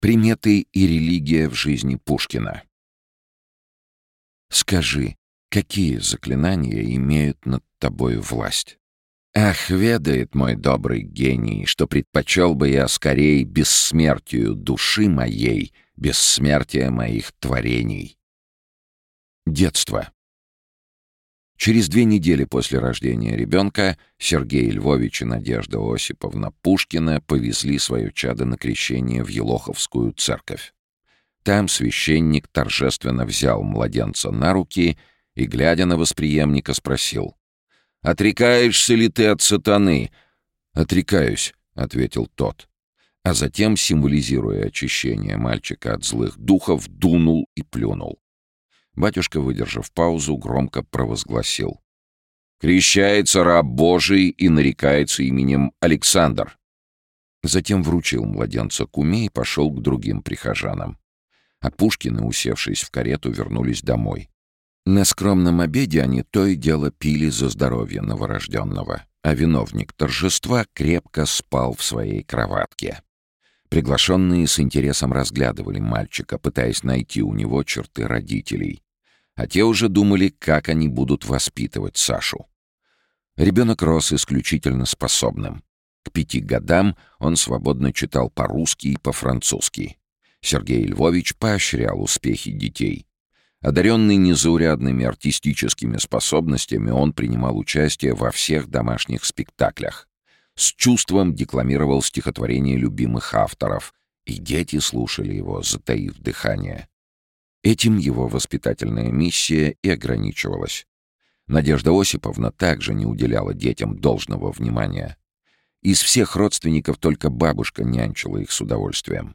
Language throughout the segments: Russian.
Приметы и религия в жизни Пушкина. Скажи, какие заклинания имеют над тобой власть? Ах, ведает мой добрый гений, что предпочел бы я скорей бессмертию души моей, бессмертия моих творений. Детство. Через две недели после рождения ребенка Сергей Львович и Надежда Осиповна Пушкина повезли свое чадо на крещение в Елоховскую церковь. Там священник торжественно взял младенца на руки и, глядя на восприемника, спросил. «Отрекаешься ли ты от сатаны?» «Отрекаюсь», — ответил тот. А затем, символизируя очищение мальчика от злых духов, дунул и плюнул. Батюшка, выдержав паузу, громко провозгласил. «Крещается раб Божий и нарекается именем Александр». Затем вручил младенца куме и пошел к другим прихожанам. А Пушкины, усевшись в карету, вернулись домой. На скромном обеде они то и дело пили за здоровье новорожденного, а виновник торжества крепко спал в своей кроватке. Приглашенные с интересом разглядывали мальчика, пытаясь найти у него черты родителей а те уже думали, как они будут воспитывать Сашу. Ребенок рос исключительно способным. К пяти годам он свободно читал по-русски и по-французски. Сергей Львович поощрял успехи детей. Одаренный незаурядными артистическими способностями, он принимал участие во всех домашних спектаклях. С чувством декламировал стихотворения любимых авторов, и дети слушали его, затаив дыхание. Этим его воспитательная миссия и ограничивалась. Надежда Осиповна также не уделяла детям должного внимания. Из всех родственников только бабушка нянчила их с удовольствием.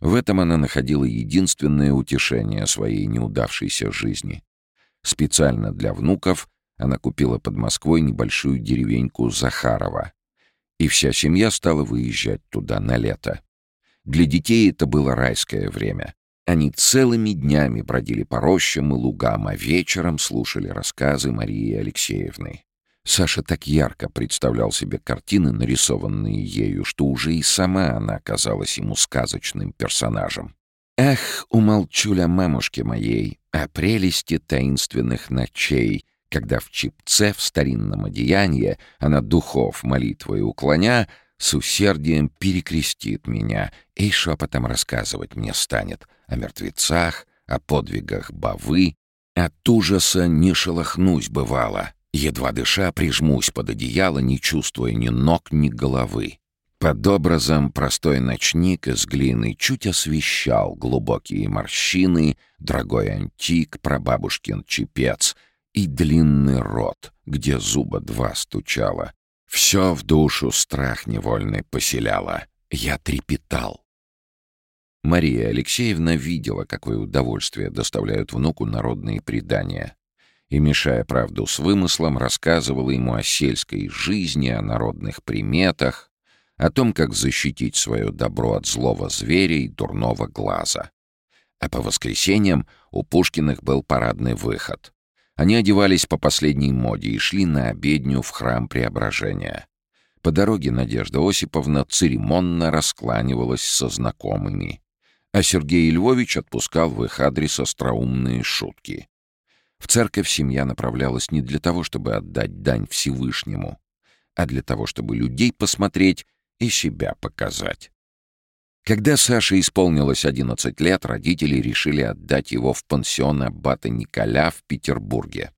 В этом она находила единственное утешение своей неудавшейся жизни. Специально для внуков она купила под Москвой небольшую деревеньку Захарова. И вся семья стала выезжать туда на лето. Для детей это было райское время. Они целыми днями бродили по рощам и лугам, а вечером слушали рассказы Марии Алексеевны. Саша так ярко представлял себе картины, нарисованные ею, что уже и сама она казалась ему сказочным персонажем. «Эх, умолчуля мамушки моей о прелести таинственных ночей», когда в чипце в старинном одеянии она духов молитвой уклоня с усердием перекрестит меня и шепотом рассказывать мне станет о мертвецах, о подвигах бавы. От ужаса не шелохнусь бывало, едва дыша прижмусь под одеяло, не чувствуя ни ног, ни головы. Под образом простой ночник из глины чуть освещал глубокие морщины, дорогой антик, прабабушкин чепец и длинный рот, где зуба два стучало, все в душу страх невольный поселяло. Я трепетал. Мария Алексеевна видела, какое удовольствие доставляют внуку народные предания. И, мешая правду с вымыслом, рассказывала ему о сельской жизни, о народных приметах, о том, как защитить свое добро от злого зверя и дурного глаза. А по воскресеньям у Пушкиных был парадный выход. Они одевались по последней моде и шли на обедню в храм Преображения. По дороге Надежда Осиповна церемонно раскланивалась со знакомыми, а Сергей Львович отпускал в их адрес остроумные шутки. В церковь семья направлялась не для того, чтобы отдать дань Всевышнему, а для того, чтобы людей посмотреть и себя показать. Когда Саше исполнилось 11 лет, родители решили отдать его в пансион аббата Николя в Петербурге.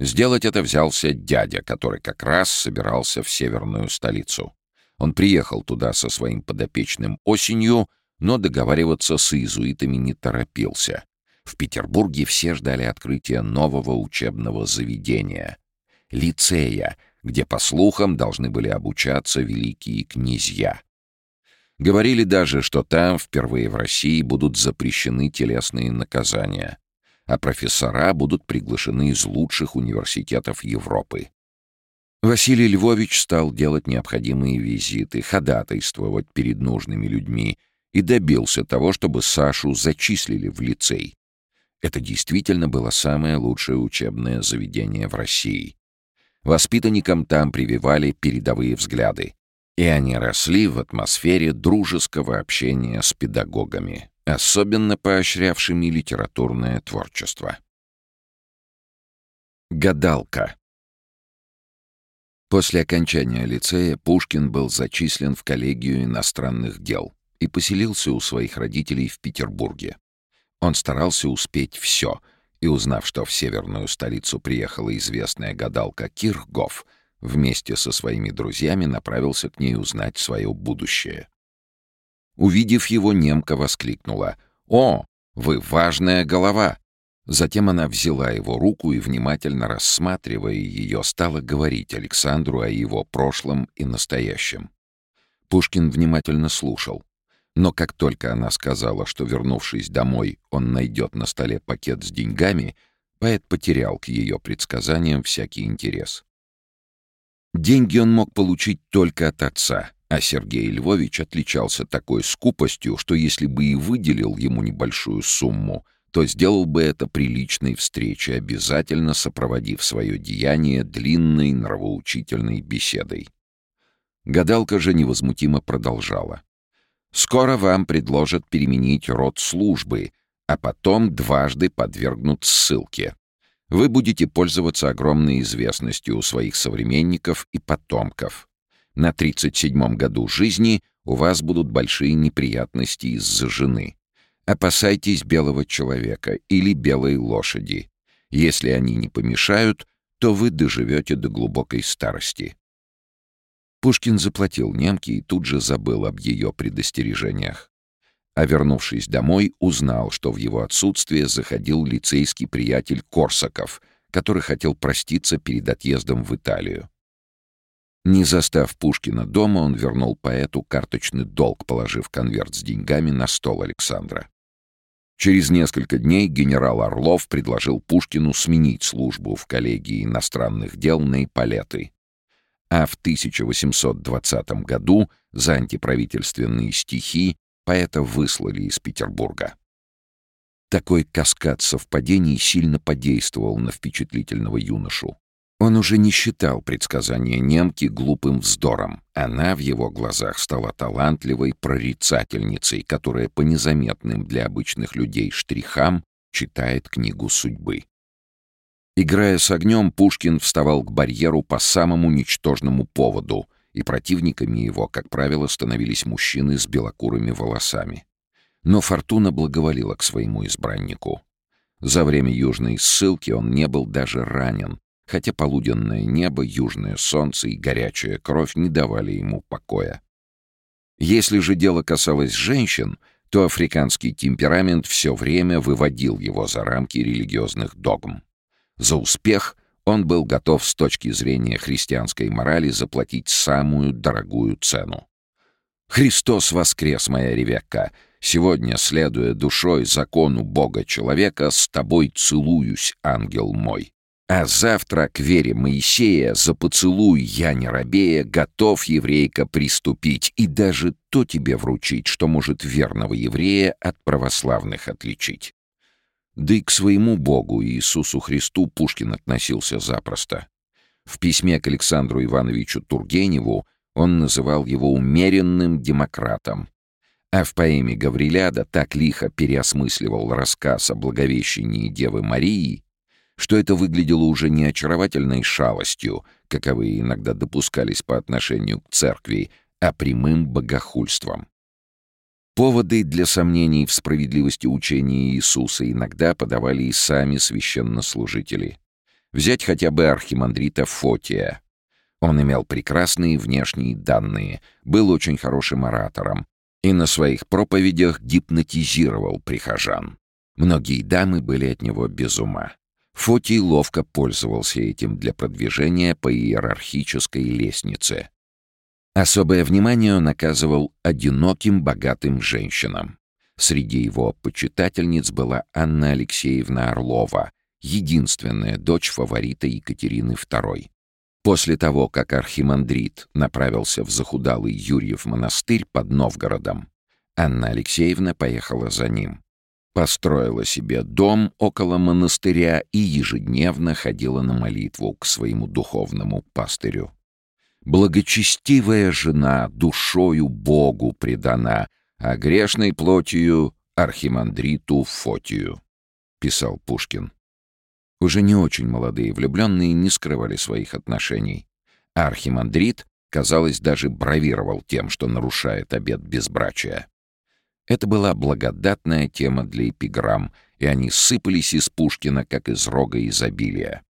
Сделать это взялся дядя, который как раз собирался в северную столицу. Он приехал туда со своим подопечным осенью, но договариваться с иезуитами не торопился. В Петербурге все ждали открытия нового учебного заведения — лицея, где, по слухам, должны были обучаться великие князья — Говорили даже, что там впервые в России будут запрещены телесные наказания, а профессора будут приглашены из лучших университетов Европы. Василий Львович стал делать необходимые визиты, ходатайствовать перед нужными людьми и добился того, чтобы Сашу зачислили в лицей. Это действительно было самое лучшее учебное заведение в России. Воспитанникам там прививали передовые взгляды. И они росли в атмосфере дружеского общения с педагогами, особенно поощрявшими литературное творчество. Гадалка. После окончания лицея Пушкин был зачислен в коллегию иностранных дел и поселился у своих родителей в Петербурге. Он старался успеть все, и, узнав, что в северную столицу приехала известная гадалка Кирхгоф, вместе со своими друзьями направился к ней узнать свое будущее. Увидев его, немка воскликнула «О, вы важная голова!» Затем она взяла его руку и, внимательно рассматривая ее, стала говорить Александру о его прошлом и настоящем. Пушкин внимательно слушал. Но как только она сказала, что, вернувшись домой, он найдет на столе пакет с деньгами, поэт потерял к ее предсказаниям всякий интерес. Деньги он мог получить только от отца, а Сергей Львович отличался такой скупостью, что если бы и выделил ему небольшую сумму, то сделал бы это при личной встрече, обязательно сопроводив свое деяние длинной нравоучительной беседой. Гадалка же невозмутимо продолжала. Скоро вам предложат переменить род службы, а потом дважды подвергнут ссылке. Вы будете пользоваться огромной известностью у своих современников и потомков. На 37-м году жизни у вас будут большие неприятности из-за жены. Опасайтесь белого человека или белой лошади. Если они не помешают, то вы доживете до глубокой старости. Пушкин заплатил немке и тут же забыл об ее предостережениях. А вернувшись домой, узнал, что в его отсутствие заходил лицейский приятель Корсаков, который хотел проститься перед отъездом в Италию. Не застав Пушкина дома, он вернул поэту карточный долг, положив конверт с деньгами на стол Александра. Через несколько дней генерал Орлов предложил Пушкину сменить службу в коллегии иностранных дел на Ипполеты а в 1820 году за антиправительственные стихи поэта выслали из Петербурга. Такой каскад совпадений сильно подействовал на впечатлительного юношу. Он уже не считал предсказания немки глупым вздором. Она в его глазах стала талантливой прорицательницей, которая по незаметным для обычных людей штрихам читает книгу судьбы. Играя с огнем, Пушкин вставал к барьеру по самому ничтожному поводу, и противниками его, как правило, становились мужчины с белокурыми волосами. Но фортуна благоволила к своему избраннику. За время южной ссылки он не был даже ранен, хотя полуденное небо, южное солнце и горячая кровь не давали ему покоя. Если же дело касалось женщин, то африканский темперамент все время выводил его за рамки религиозных догм. За успех он был готов с точки зрения христианской морали заплатить самую дорогую цену. «Христос воскрес, моя Ревекка! Сегодня, следуя душой закону Бога-человека, с тобой целуюсь, ангел мой!» А завтра к вере Моисея за поцелуй я не робея готов, еврейка, приступить и даже то тебе вручить, что может верного еврея от православных отличить. Да и к своему Богу, Иисусу Христу, Пушкин относился запросто. В письме к Александру Ивановичу Тургеневу он называл его умеренным демократом. А в поэме «Гавриляда» так лихо переосмысливал рассказ о Благовещении Девы Марии, что это выглядело уже не очаровательной шалостью, каковые иногда допускались по отношению к церкви, а прямым богохульством. Поводы для сомнений в справедливости учения Иисуса иногда подавали и сами священнослужители. Взять хотя бы архимандрита Фотия. Он имел прекрасные внешние данные, был очень хорошим оратором и на своих проповедях гипнотизировал прихожан. Многие дамы были от него без ума. Фотий ловко пользовался этим для продвижения по иерархической лестнице. Особое внимание он оказывал одиноким богатым женщинам. Среди его почитательниц была Анна Алексеевна Орлова, единственная дочь фаворита Екатерины II. После того, как архимандрит направился в захудалый Юрьев монастырь под Новгородом, Анна Алексеевна поехала за ним. Построила себе дом около монастыря и ежедневно ходила на молитву к своему духовному пастырю. Благочестивая жена душою Богу предана, а грешной плотью архимандриту Фотию, писал Пушкин. Уже не очень молодые влюбленные не скрывали своих отношений. Архимандрит, казалось, даже бравировал тем, что нарушает обет безбрачия. Это была благодатная тема для эпиграмм, и они сыпались из Пушкина, как из рога изобилия.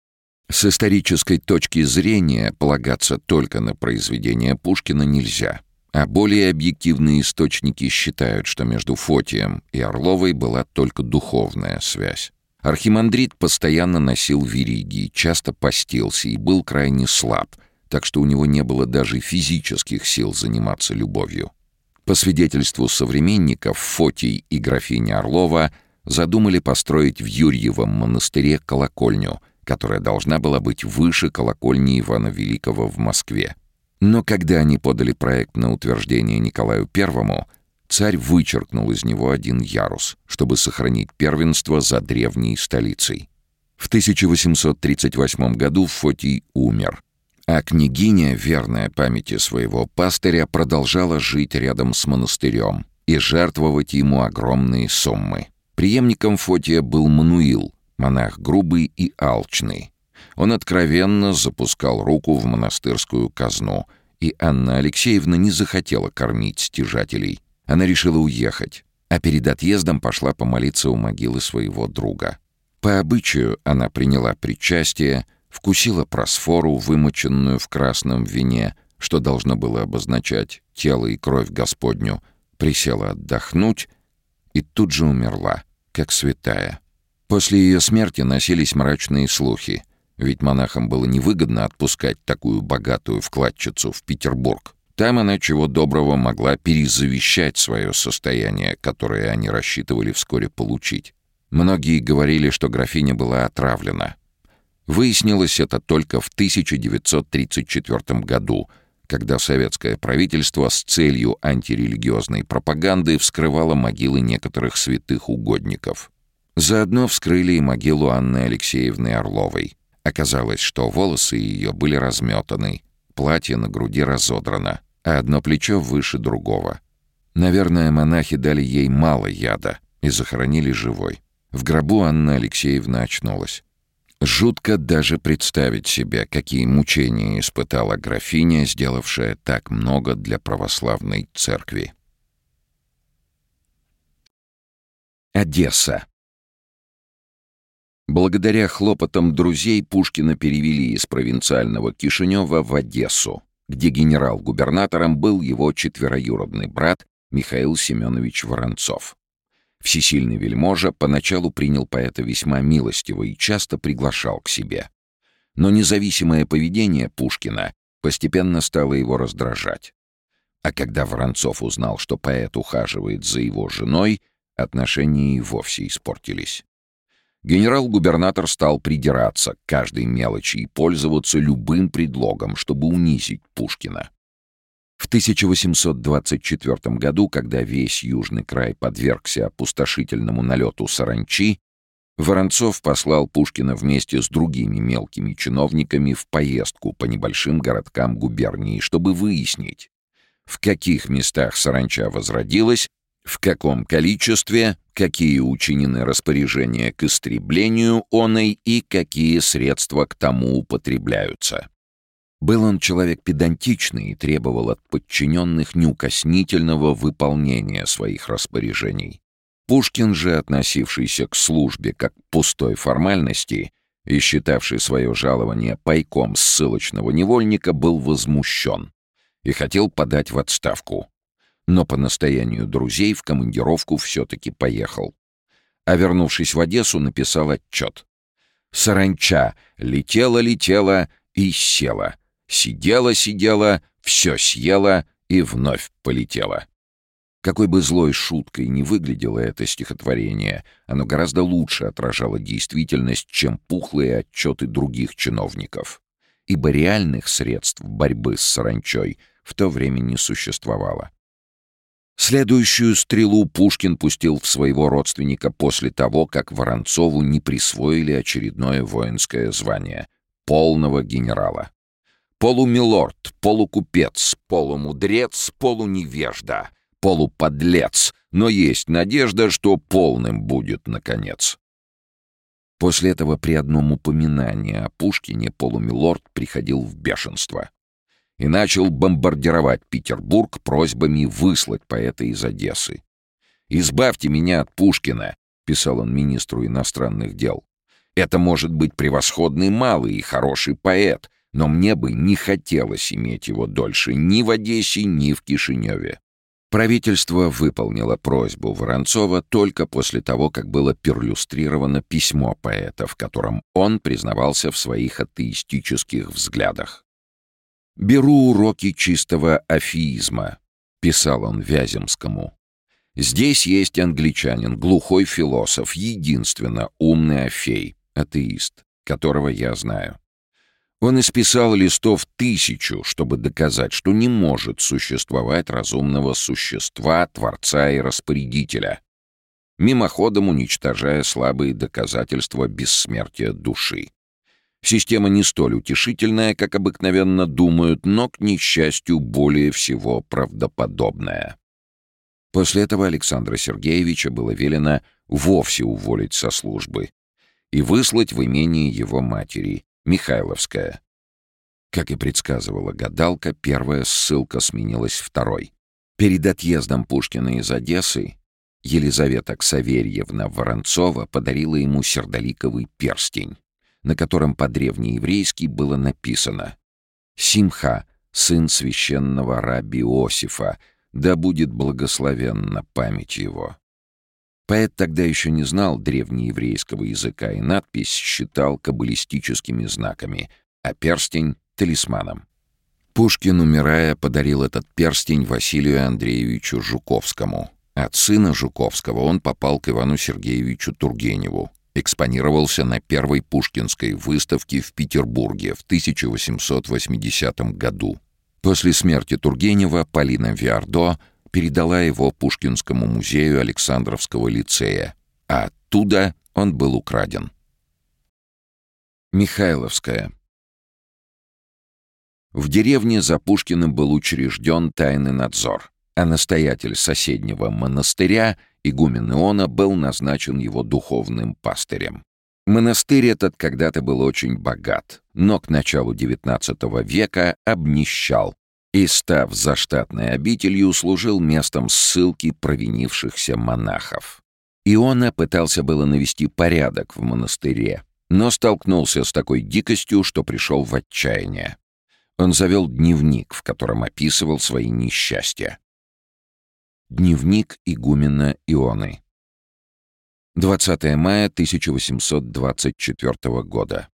С исторической точки зрения полагаться только на произведения Пушкина нельзя, а более объективные источники считают, что между Фотием и Орловой была только духовная связь. Архимандрит постоянно носил вериги, часто постился и был крайне слаб, так что у него не было даже физических сил заниматься любовью. По свидетельству современников, Фотий и графиня Орлова задумали построить в Юрьевом монастыре колокольню, которая должна была быть выше колокольни Ивана Великого в Москве. Но когда они подали проект на утверждение Николаю Первому, царь вычеркнул из него один ярус, чтобы сохранить первенство за древней столицей. В 1838 году Фотий умер, а княгиня, верная памяти своего пастыря, продолжала жить рядом с монастырем и жертвовать ему огромные суммы. Преемником Фотия был Мануил, монах грубый и алчный. Он откровенно запускал руку в монастырскую казну, и Анна Алексеевна не захотела кормить стяжателей — она решила уехать, а перед отъездом пошла помолиться у могилы своего друга. По обычаю она приняла причастие, вкусила просфору, вымоченную в красном вине, что должно было обозначать тело и кровь Господню, присела отдохнуть и тут же умерла, как святая. После ее смерти носились мрачные слухи, ведь монахам было невыгодно отпускать такую богатую вкладчицу в Петербург. Там она чего доброго могла перезавещать свое состояние, которое они рассчитывали вскоре получить. Многие говорили, что графиня была отравлена. Выяснилось это только в 1934 году, когда советское правительство с целью антирелигиозной пропаганды вскрывало могилы некоторых святых угодников. Заодно вскрыли и могилу Анны Алексеевны Орловой. Оказалось, что волосы ее были разметаны, платье на груди разодрано а одно плечо выше другого. Наверное, монахи дали ей мало яда и захоронили живой. В гробу Анна Алексеевна очнулась. Жутко даже представить себе, какие мучения испытала графиня, сделавшая так много для православной церкви. Одесса. Благодаря хлопотам друзей Пушкина перевели из провинциального Кишинева в Одессу, где генерал-губернатором был его четвероюродный брат Михаил Семенович Воронцов. Всесильный вельможа поначалу принял поэта весьма милостиво и часто приглашал к себе. Но независимое поведение Пушкина постепенно стало его раздражать. А когда Воронцов узнал, что поэт ухаживает за его женой, отношения и вовсе испортились. Генерал-губернатор стал придираться к каждой мелочи и пользоваться любым предлогом, чтобы унизить Пушкина. В 1824 году, когда весь южный край подвергся опустошительному налету саранчи, Воронцов послал Пушкина вместе с другими мелкими чиновниками в поездку по небольшим городкам губернии, чтобы выяснить, в каких местах саранча возродилась в каком количестве, какие учинены распоряжения к истреблению оной и какие средства к тому употребляются. Был он человек педантичный и требовал от подчиненных неукоснительного выполнения своих распоряжений. Пушкин же, относившийся к службе как к пустой формальности и считавший свое жалование пайком ссылочного невольника, был возмущен и хотел подать в отставку но по настоянию друзей в командировку все-таки поехал. А вернувшись в Одессу, написал отчет. Саранча летела-летела и села. Сидела-сидела, все съела и вновь полетела. Какой бы злой шуткой ни выглядело это стихотворение, оно гораздо лучше отражало действительность, чем пухлые отчеты других чиновников. Ибо реальных средств борьбы с саранчой в то время не существовало. Следующую стрелу Пушкин пустил в своего родственника после того, как Воронцову не присвоили очередное воинское звание — полного генерала. полумилорд, полукупец, полумудрец, полуневежда, полуподлец, но есть надежда, что полным будет, наконец. После этого при одном упоминании о Пушкине полумилорд приходил в бешенство и начал бомбардировать Петербург просьбами выслать поэта из Одессы. «Избавьте меня от Пушкина», — писал он министру иностранных дел. «Это может быть превосходный малый и хороший поэт, но мне бы не хотелось иметь его дольше ни в Одессе, ни в Кишиневе. Правительство выполнило просьбу Воронцова только после того, как было перлюстрировано письмо поэта, в котором он признавался в своих атеистических взглядах. «Беру уроки чистого афеизма», — писал он Вяземскому. «Здесь есть англичанин, глухой философ, единственно умный афей, атеист, которого я знаю. Он исписал листов тысячу, чтобы доказать, что не может существовать разумного существа, творца и распорядителя, мимоходом уничтожая слабые доказательства бессмертия души. Система не столь утешительная, как обыкновенно думают, но, к несчастью, более всего правдоподобная. После этого Александра Сергеевича было велено вовсе уволить со службы и выслать в имение его матери, Михайловская. Как и предсказывала гадалка, первая ссылка сменилась второй. Перед отъездом Пушкина из Одессы Елизавета Ксаверьевна Воронцова подарила ему сердоликовый перстень, на котором по-древнееврейски было написано «Симха, сын священного раби Иосифа, да будет благословенна память его». Поэт тогда еще не знал древнееврейского языка и надпись считал каббалистическими знаками, а перстень — талисманом. Пушкин, умирая, подарил этот перстень Василию Андреевичу Жуковскому. От сына Жуковского он попал к Ивану Сергеевичу Тургеневу. Экспонировался на первой пушкинской выставке в Петербурге в 1880 году. После смерти Тургенева Полина Виардо передала его Пушкинскому музею Александровского лицея, а оттуда он был украден. Михайловская. В деревне за Пушкиным был учрежден тайный надзор, а настоятель соседнего монастыря, игумен Иона, был назначен его духовным пастырем. Монастырь этот когда-то был очень богат, но к началу XIX века обнищал и, став заштатной обителью, служил местом ссылки провинившихся монахов. Иона пытался было навести порядок в монастыре, но столкнулся с такой дикостью, что пришел в отчаяние. Он завел дневник, в котором описывал свои несчастья. Дневник игумена Ионы. 20 мая 1824 года.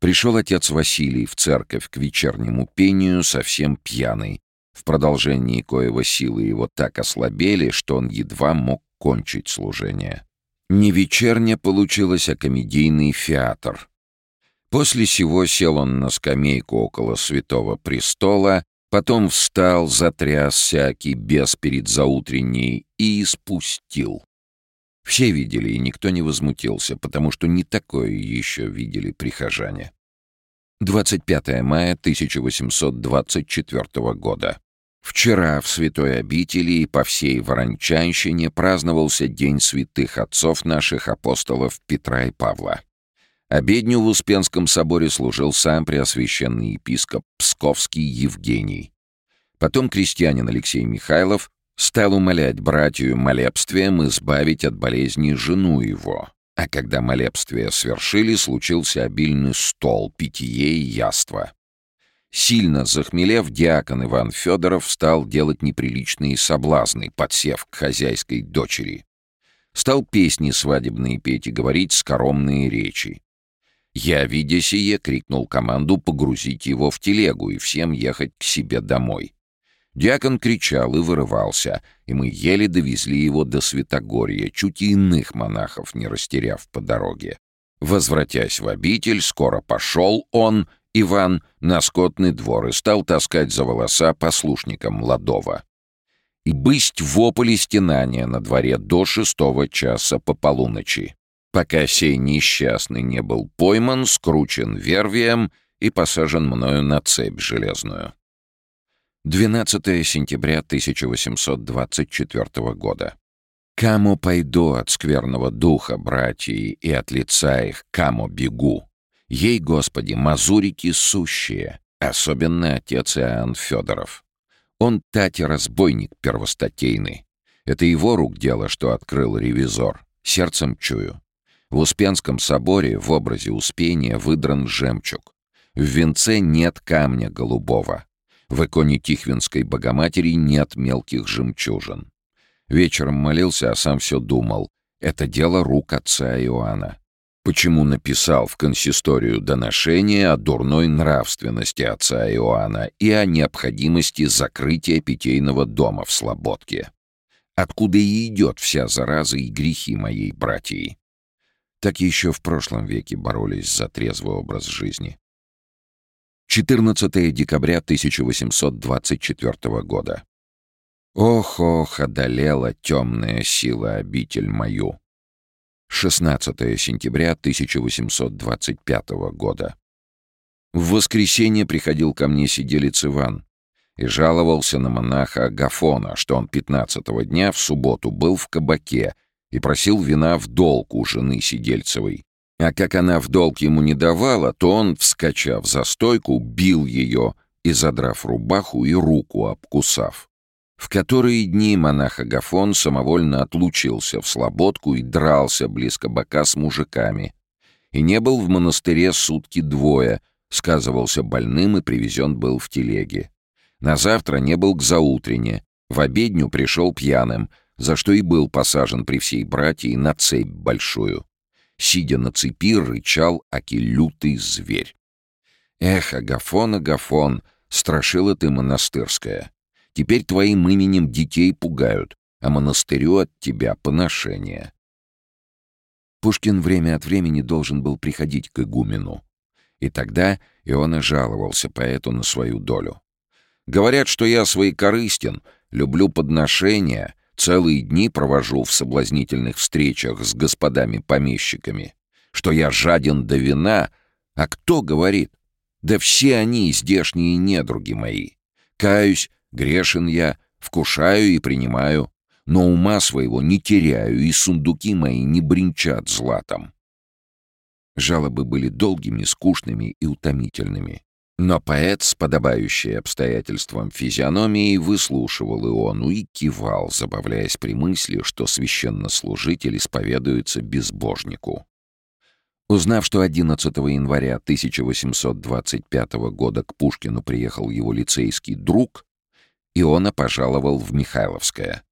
Пришел отец Василий в церковь к вечернему пению совсем пьяный, в продолжении коего силы его так ослабели, что он едва мог кончить служение. Не вечерня получилось, а комедийный фиатр. После сего сел он на скамейку около святого престола, потом встал, затряс всякий без перед заутренней и испустил. Все видели, и никто не возмутился, потому что не такое еще видели прихожане. 25 мая 1824 года. Вчера в святой обители и по всей Ворончанщине праздновался День святых отцов наших апостолов Петра и Павла. Обедню в Успенском соборе служил сам преосвященный епископ Псковский Евгений. Потом крестьянин Алексей Михайлов Стал умолять братью молебствием избавить от болезни жену его. А когда молебствия свершили, случился обильный стол, питье и яство. Сильно захмелев, диакон Иван Федоров стал делать неприличные соблазны, подсев к хозяйской дочери. Стал песни свадебные петь и говорить скоромные речи. Я, видя сие, крикнул команду погрузить его в телегу и всем ехать к себе домой. Дьякон кричал и вырывался, и мы еле довезли его до Святогорья, чуть иных монахов не растеряв по дороге. Возвратясь в обитель, скоро пошел он, Иван, на скотный двор и стал таскать за волоса послушником Ладова. И бысть вопль стенания на дворе до шестого часа по полуночи. Пока сей несчастный не был пойман, скручен вервием и посажен мною на цепь железную. 12 сентября 1824 года. Кому пойду от скверного духа, братьи, и от лица их, кому бегу? Ей, Господи, мазурики сущие, особенно отец Иоанн Федоров. Он тати-разбойник первостатейный. Это его рук дело, что открыл ревизор. Сердцем чую. В Успенском соборе в образе Успения выдран жемчуг. В венце нет камня голубого. В иконе Тихвинской Богоматери нет мелких жемчужин. Вечером молился, а сам все думал. Это дело рук отца Иоанна. Почему написал в консисторию доношение о дурной нравственности отца Иоанна и о необходимости закрытия питейного дома в Слободке? Откуда и идет вся зараза и грехи моей братьи? Так еще в прошлом веке боролись за трезвый образ жизни. 14 декабря 1824 года. Ох-ох, одолела темная сила обитель мою. 16 сентября 1825 года. В воскресенье приходил ко мне сиделец Иван и жаловался на монаха Агафона, что он 15-го дня в субботу был в кабаке и просил вина в долг у жены Сидельцевой. А как она в долг ему не давала, то он, вскочав за стойку, бил ее и, задрав рубаху и руку обкусав в которые дни монах Агафон самовольно отлучился в слободку и дрался близко бока с мужиками. И не был в монастыре сутки двое, сказывался больным и привезен был в телеге. На завтра не был к заутрене, в обедню пришел пьяным, за что и был посажен при всей братье на цепь большую. Сидя на цепи, рычал аки лютый зверь. «Эх, Агафон, Агафон, страшила ты монастырская!» Теперь твоим именем детей пугают, а монастырю от тебя поношение. Пушкин время от времени должен был приходить к игумену. И тогда Иона жаловался поэту на свою долю. «Говорят, что я своекорыстен, люблю подношения, целые дни провожу в соблазнительных встречах с господами-помещиками, что я жаден до вина, а кто говорит? Да все они, здешние недруги мои. Каюсь, Грешен я, вкушаю и принимаю, но ума своего не теряю, и сундуки мои не бренчат златом. Жалобы были долгими, скучными и утомительными. Но поэт с подобающей обстоятельствам физиономией выслушивал Иону и кивал, забавляясь при мысли, что священнослужитель исповедуется безбожнику. Узнав, что 11 января 1825 года к Пушкину приехал его лицейский друг, Иона пожаловал в Михайловское.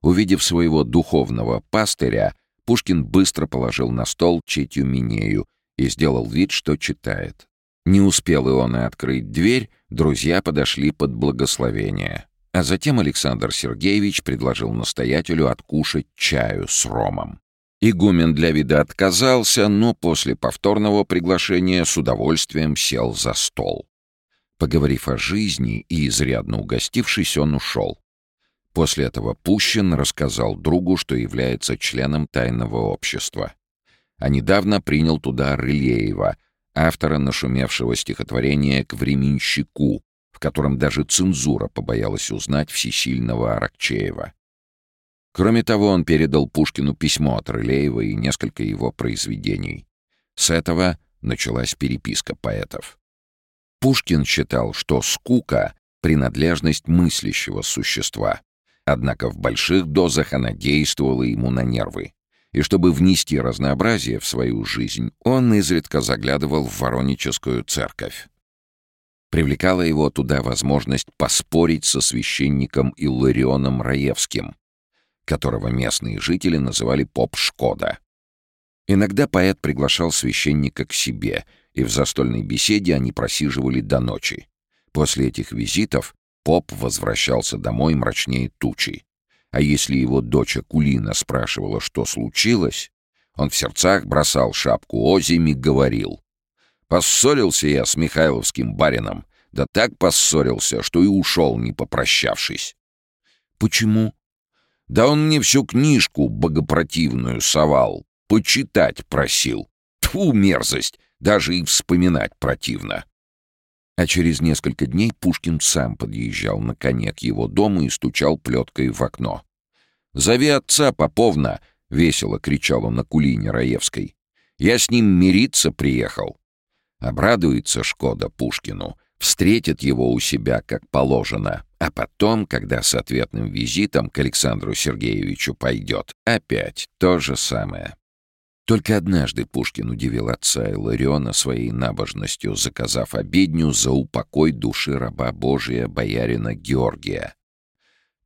Увидев своего духовного пастыря, Пушкин быстро положил на стол четью Минею и сделал вид, что читает. Не успел Иона открыть дверь, друзья подошли под благословение. А затем Александр Сергеевич предложил настоятелю откушать чаю с ромом. Игумен для вида отказался, но после повторного приглашения с удовольствием сел за стол. Поговорив о жизни и изрядно угостившись, он ушел. После этого Пущин рассказал другу, что является членом тайного общества. А недавно принял туда Рылеева, автора нашумевшего стихотворения «К временщику», в котором даже цензура побоялась узнать всесильного Аракчеева. Кроме того, он передал Пушкину письмо от Рылеева и несколько его произведений. С этого началась переписка поэтов. Пушкин считал, что скука — принадлежность мыслящего существа. Однако в больших дозах она действовала ему на нервы. И чтобы внести разнообразие в свою жизнь, он изредка заглядывал в Вороническую церковь. Привлекала его туда возможность поспорить со священником Илларионом Раевским, которого местные жители называли поп-шкода. Иногда поэт приглашал священника к себе — и в застольной беседе они просиживали до ночи. После этих визитов поп возвращался домой мрачнее тучи. А если его дочь Кулина спрашивала, что случилось, он в сердцах бросал шапку озими и говорил. «Поссорился я с Михайловским барином, да так поссорился, что и ушел, не попрощавшись». «Почему?» «Да он мне всю книжку богопротивную совал, почитать просил. Тьфу, мерзость! Даже и вспоминать противно. А через несколько дней Пушкин сам подъезжал на коне к его дому и стучал плеткой в окно. «Зови отца, Поповна!» — весело кричал он на кулине Раевской. «Я с ним мириться приехал». Обрадуется Шкода Пушкину, встретит его у себя как положено, а потом, когда с ответным визитом к Александру Сергеевичу пойдет, опять то же самое. Только однажды Пушкин удивил отца Илариона своей набожностью, заказав обедню за упокой души раба Божия боярина Георгия.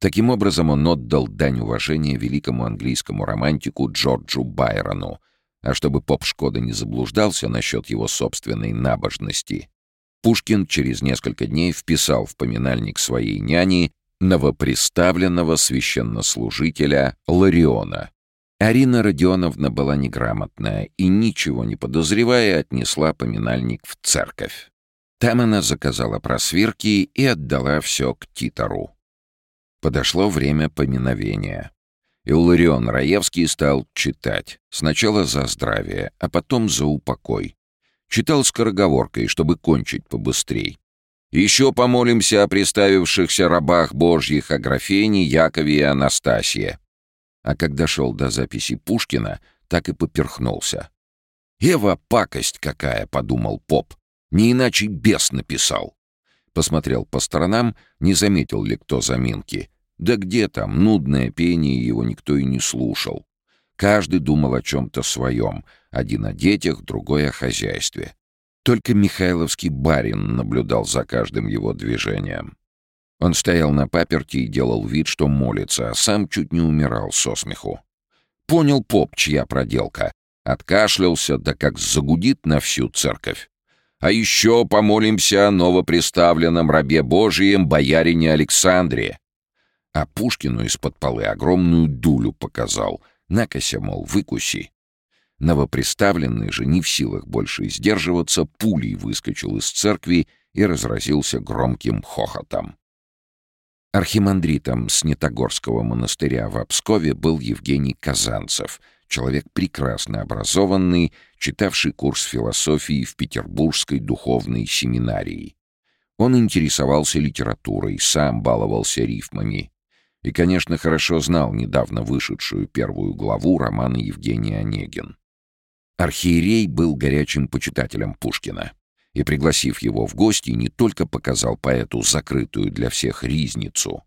Таким образом он отдал дань уважения великому английскому романтику Джорджу Байрону, а чтобы поп Шкода не заблуждался насчет его собственной набожности, Пушкин через несколько дней вписал в поминальник своей няни новоприставленного священнослужителя Лариона. Арина Родионовна была неграмотная и, ничего не подозревая, отнесла поминальник в церковь. Там она заказала просвирки и отдала все к Титору. Подошло время поминовения. Илларион Раевский стал читать. Сначала за здравие, а потом за упокой. Читал скороговоркой, чтобы кончить побыстрей. «Еще помолимся о приставившихся рабах Божьих Аграфене, Якове и Анастасии». А когда шел до записи Пушкина, так и поперхнулся. «Ева, пакость какая!» — подумал поп. «Не иначе бес написал». Посмотрел по сторонам, не заметил ли кто заминки. Да где там, нудное пение его никто и не слушал. Каждый думал о чем-то своем, один о детях, другой о хозяйстве. Только Михайловский барин наблюдал за каждым его движением. Он стоял на паперти и делал вид, что молится, а сам чуть не умирал со смеху. Понял поп, чья проделка. Откашлялся, да как загудит на всю церковь. А еще помолимся о новоприставленном рабе Божием боярине Александре. А Пушкину из-под полы огромную дулю показал. Накося, мол, выкуси. Новоприставленный же, не в силах больше сдерживаться, пулей выскочил из церкви и разразился громким хохотом. Архимандритом Снятогорского монастыря в Обскове был Евгений Казанцев, человек прекрасно образованный, читавший курс философии в Петербургской духовной семинарии. Он интересовался литературой, сам баловался рифмами и, конечно, хорошо знал недавно вышедшую первую главу романа Евгения Онегин. Архиерей был горячим почитателем Пушкина и, пригласив его в гости, не только показал поэту закрытую для всех ризницу,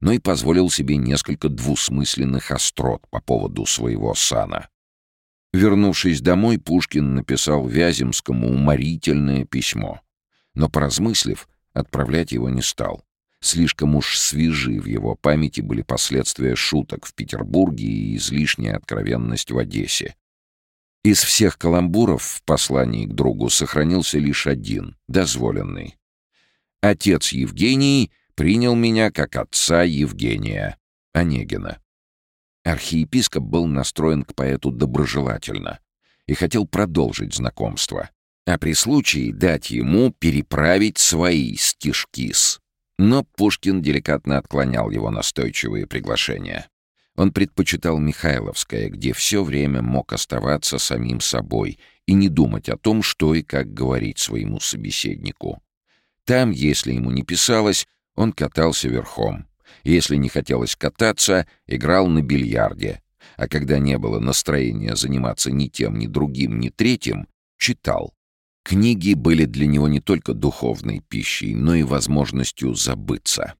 но и позволил себе несколько двусмысленных острот по поводу своего сана. Вернувшись домой, Пушкин написал Вяземскому уморительное письмо, но, поразмыслив, отправлять его не стал. Слишком уж свежи в его памяти были последствия шуток в Петербурге и излишняя откровенность в Одессе. Из всех каламбуров в послании к другу сохранился лишь один, дозволенный. Отец Евгений принял меня как отца Евгения, Онегина. Архиепископ был настроен к поэту доброжелательно и хотел продолжить знакомство, а при случае дать ему переправить свои стишки-с. Но Пушкин деликатно отклонял его настойчивые приглашения. Он предпочитал Михайловское, где все время мог оставаться самим собой и не думать о том, что и как говорить своему собеседнику. Там, если ему не писалось, он катался верхом. Если не хотелось кататься, играл на бильярде. А когда не было настроения заниматься ни тем, ни другим, ни третьим, читал. Книги были для него не только духовной пищей, но и возможностью забыться.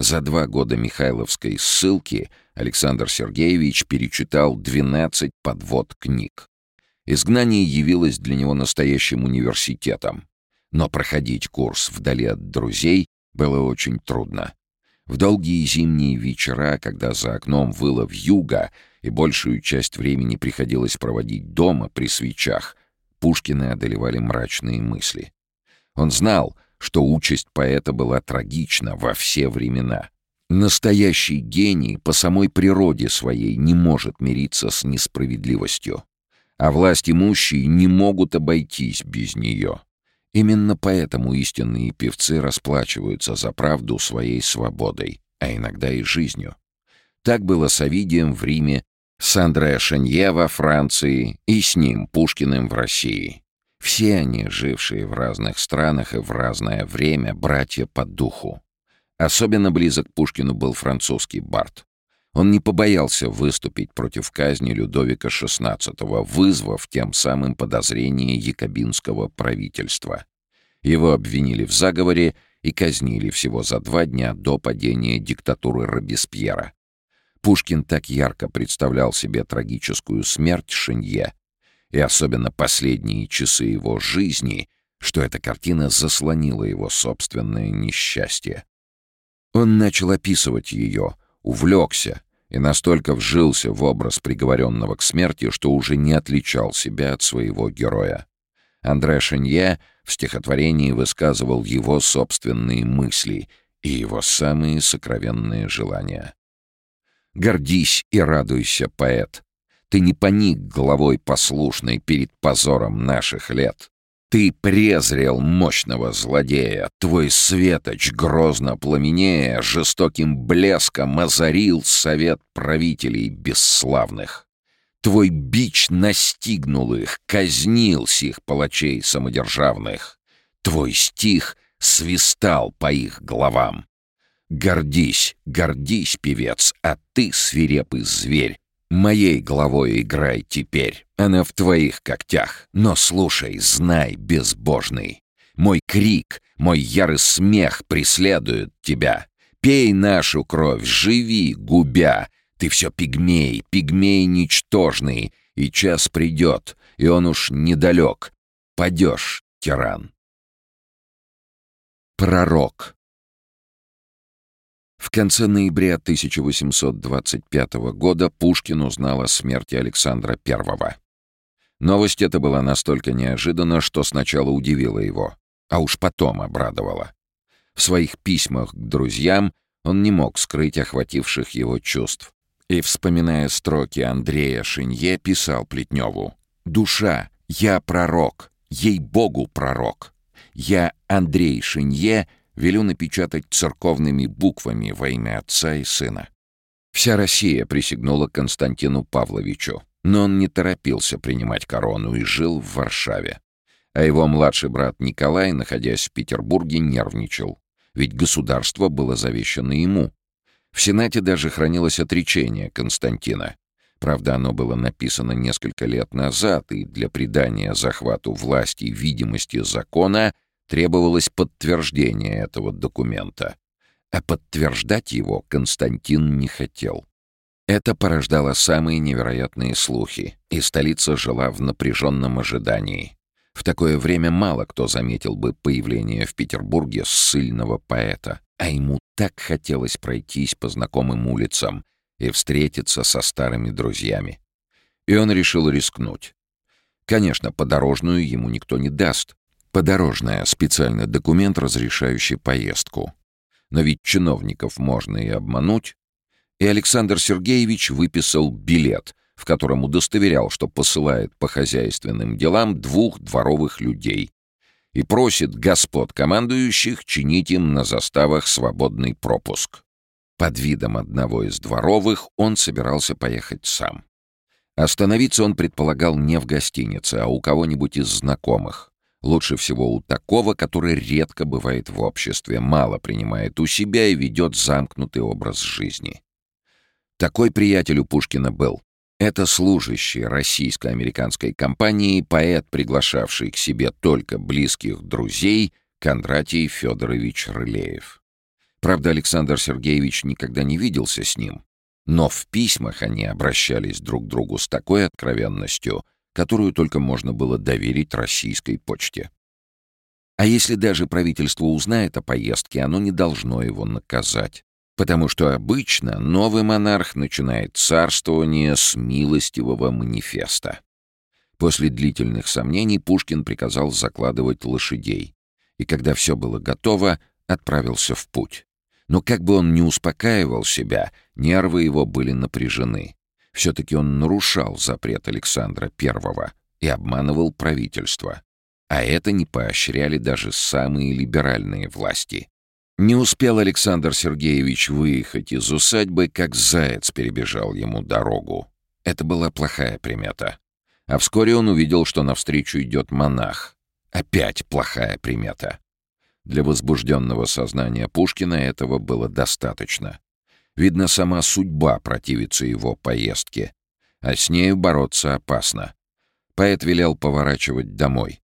За два года Михайловской ссылки Александр Сергеевич перечитал 12 подвод книг. Изгнание явилось для него настоящим университетом. Но проходить курс вдали от друзей было очень трудно. В долгие зимние вечера, когда за окном выло вьюга и большую часть времени приходилось проводить дома при свечах, Пушкина одолевали мрачные мысли. Он знал, что участь поэта была трагична во все времена. Настоящий гений по самой природе своей не может мириться с несправедливостью, а власть имущие не могут обойтись без нее. Именно поэтому истинные певцы расплачиваются за правду своей свободой, а иногда и жизнью. Так было с Овидием в Риме с Андре Шенье во Франции и с ним, Пушкиным, в России. Все они, жившие в разных странах и в разное время, братья по духу. Особенно близок Пушкину был французский Барт. Он не побоялся выступить против казни Людовика XVI, вызвав тем самым подозрение якобинского правительства. Его обвинили в заговоре и казнили всего за два дня до падения диктатуры Робеспьера. Пушкин так ярко представлял себе трагическую смерть Шинье, и особенно последние часы его жизни, что эта картина заслонила его собственное несчастье. Он начал описывать ее, увлекся и настолько вжился в образ приговоренного к смерти, что уже не отличал себя от своего героя. Андре Шенье в стихотворении высказывал его собственные мысли и его самые сокровенные желания. «Гордись и радуйся, поэт. Ты не поник головой послушной перед позором наших лет. Ты презрел мощного злодея, твой светоч, грозно пламенея, жестоким блеском озарил совет правителей бесславных. Твой бич настигнул их, казнил сих палачей самодержавных. Твой стих свистал по их головам. Гордись, гордись, певец, а ты, свирепый зверь, Моей головой играй теперь, она в твоих когтях. Но слушай, знай, безбожный, мой крик, мой ярый смех преследуют тебя. Пей нашу кровь, живи, губя. Ты все пигмей, пигмей ничтожный, и час придет, и он уж недалек. Падешь, тиран. Пророк. В конце ноября 1825 года Пушкин узнал о смерти Александра I. Новость эта была настолько неожиданна, что сначала удивила его, а уж потом обрадовала. В своих письмах к друзьям он не мог скрыть охвативших его чувств. И, вспоминая строки Андрея Шинье, писал Плетневу «Душа, я пророк, ей-богу пророк. Я Андрей Шинье — велю напечатать церковными буквами во имя Отца и Сына. Вся Россия присягнула Константину Павловичу, но он не торопился принимать корону и жил в Варшаве. А его младший брат Николай, находясь в Петербурге, нервничал, ведь государство было завещано ему. В Сенате даже хранилось отречение Константина. Правда, оно было написано несколько лет назад, и для придания захвату власти видимости закона — требовалось подтверждение этого документа. А подтверждать его Константин не хотел. Это порождало самые невероятные слухи, и столица жила в напряженном ожидании. В такое время мало кто заметил бы появление в Петербурге ссыльного поэта, а ему так хотелось пройтись по знакомым улицам и встретиться со старыми друзьями. И он решил рискнуть. Конечно, подорожную ему никто не даст, Подорожная — специальный документ, разрешающий поездку. Но ведь чиновников можно и обмануть. И Александр Сергеевич выписал билет, в котором удостоверял, что посылает по хозяйственным делам двух дворовых людей и просит господ командующих чинить им на заставах свободный пропуск. Под видом одного из дворовых он собирался поехать сам. Остановиться он предполагал не в гостинице, а у кого-нибудь из знакомых. Лучше всего у такого, который редко бывает в обществе, мало принимает у себя и ведет замкнутый образ жизни. Такой приятель у Пушкина был. Это служащий российско-американской компании, поэт, приглашавший к себе только близких друзей, Кондратий Федорович Рылеев. Правда, Александр Сергеевич никогда не виделся с ним, но в письмах они обращались друг к другу с такой откровенностью — которую только можно было доверить российской почте. А если даже правительство узнает о поездке, оно не должно его наказать. Потому что обычно новый монарх начинает царствование с милостивого манифеста. После длительных сомнений Пушкин приказал закладывать лошадей. И когда все было готово, отправился в путь. Но как бы он ни успокаивал себя, нервы его были напряжены. Все-таки он нарушал запрет Александра I и обманывал правительство. А это не поощряли даже самые либеральные власти. Не успел Александр Сергеевич выехать из усадьбы, как заяц перебежал ему дорогу. Это была плохая примета. А вскоре он увидел, что навстречу идет монах. Опять плохая примета. Для возбужденного сознания Пушкина этого было достаточно. Видно, сама судьба противится его поездке, а с нею бороться опасно. Поэт велел поворачивать домой.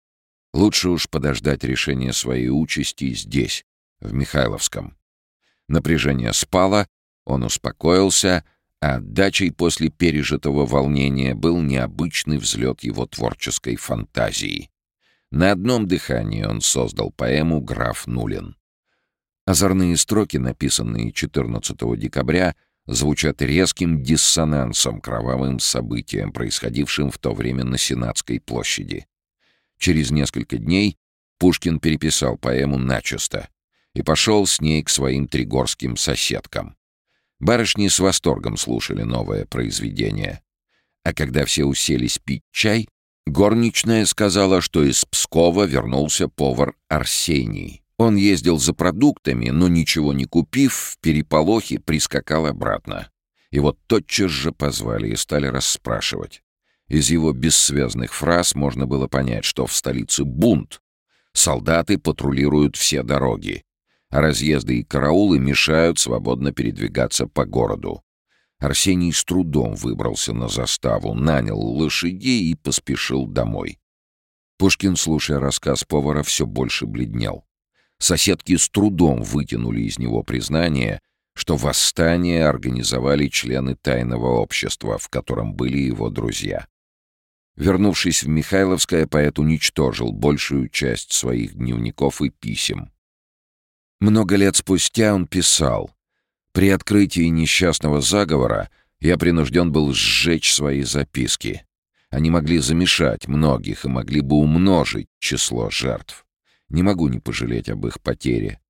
Лучше уж подождать решения своей участи здесь, в Михайловском. Напряжение спало, он успокоился, а отдачей после пережитого волнения был необычный взлет его творческой фантазии. На одном дыхании он создал поэму «Граф Нулин». Озорные строки, написанные 14 декабря, звучат резким диссонансом кровавым событиям, происходившим в то время на Сенатской площади. Через несколько дней Пушкин переписал поэму начисто и пошел с ней к своим тригорским соседкам. Барышни с восторгом слушали новое произведение. А когда все уселись пить чай, горничная сказала, что из Пскова вернулся повар Арсений. Он ездил за продуктами, но ничего не купив, в переполохе прискакал обратно. Вот тотчас же позвали и стали расспрашивать. Из его бессвязных фраз можно было понять, что в столице бунт. Солдаты патрулируют все дороги а разъезды и караулы мешают свободно передвигаться по городу. Арсений с трудом выбрался на заставу, нанял лошадей и поспешил домой. Пушкин, слушая рассказ повара, все больше бледнел. Соседки с трудом вытянули из него признание, что восстание организовали члены тайного общества, в котором были его друзья. Вернувшись в Михайловское, поэт уничтожил большую часть своих дневников и писем. Много лет спустя он писал, «При открытии несчастного заговора я принужден был сжечь свои записки. Они могли замешать многих и могли бы умножить число жертв. Не могу не пожалеть об их потере.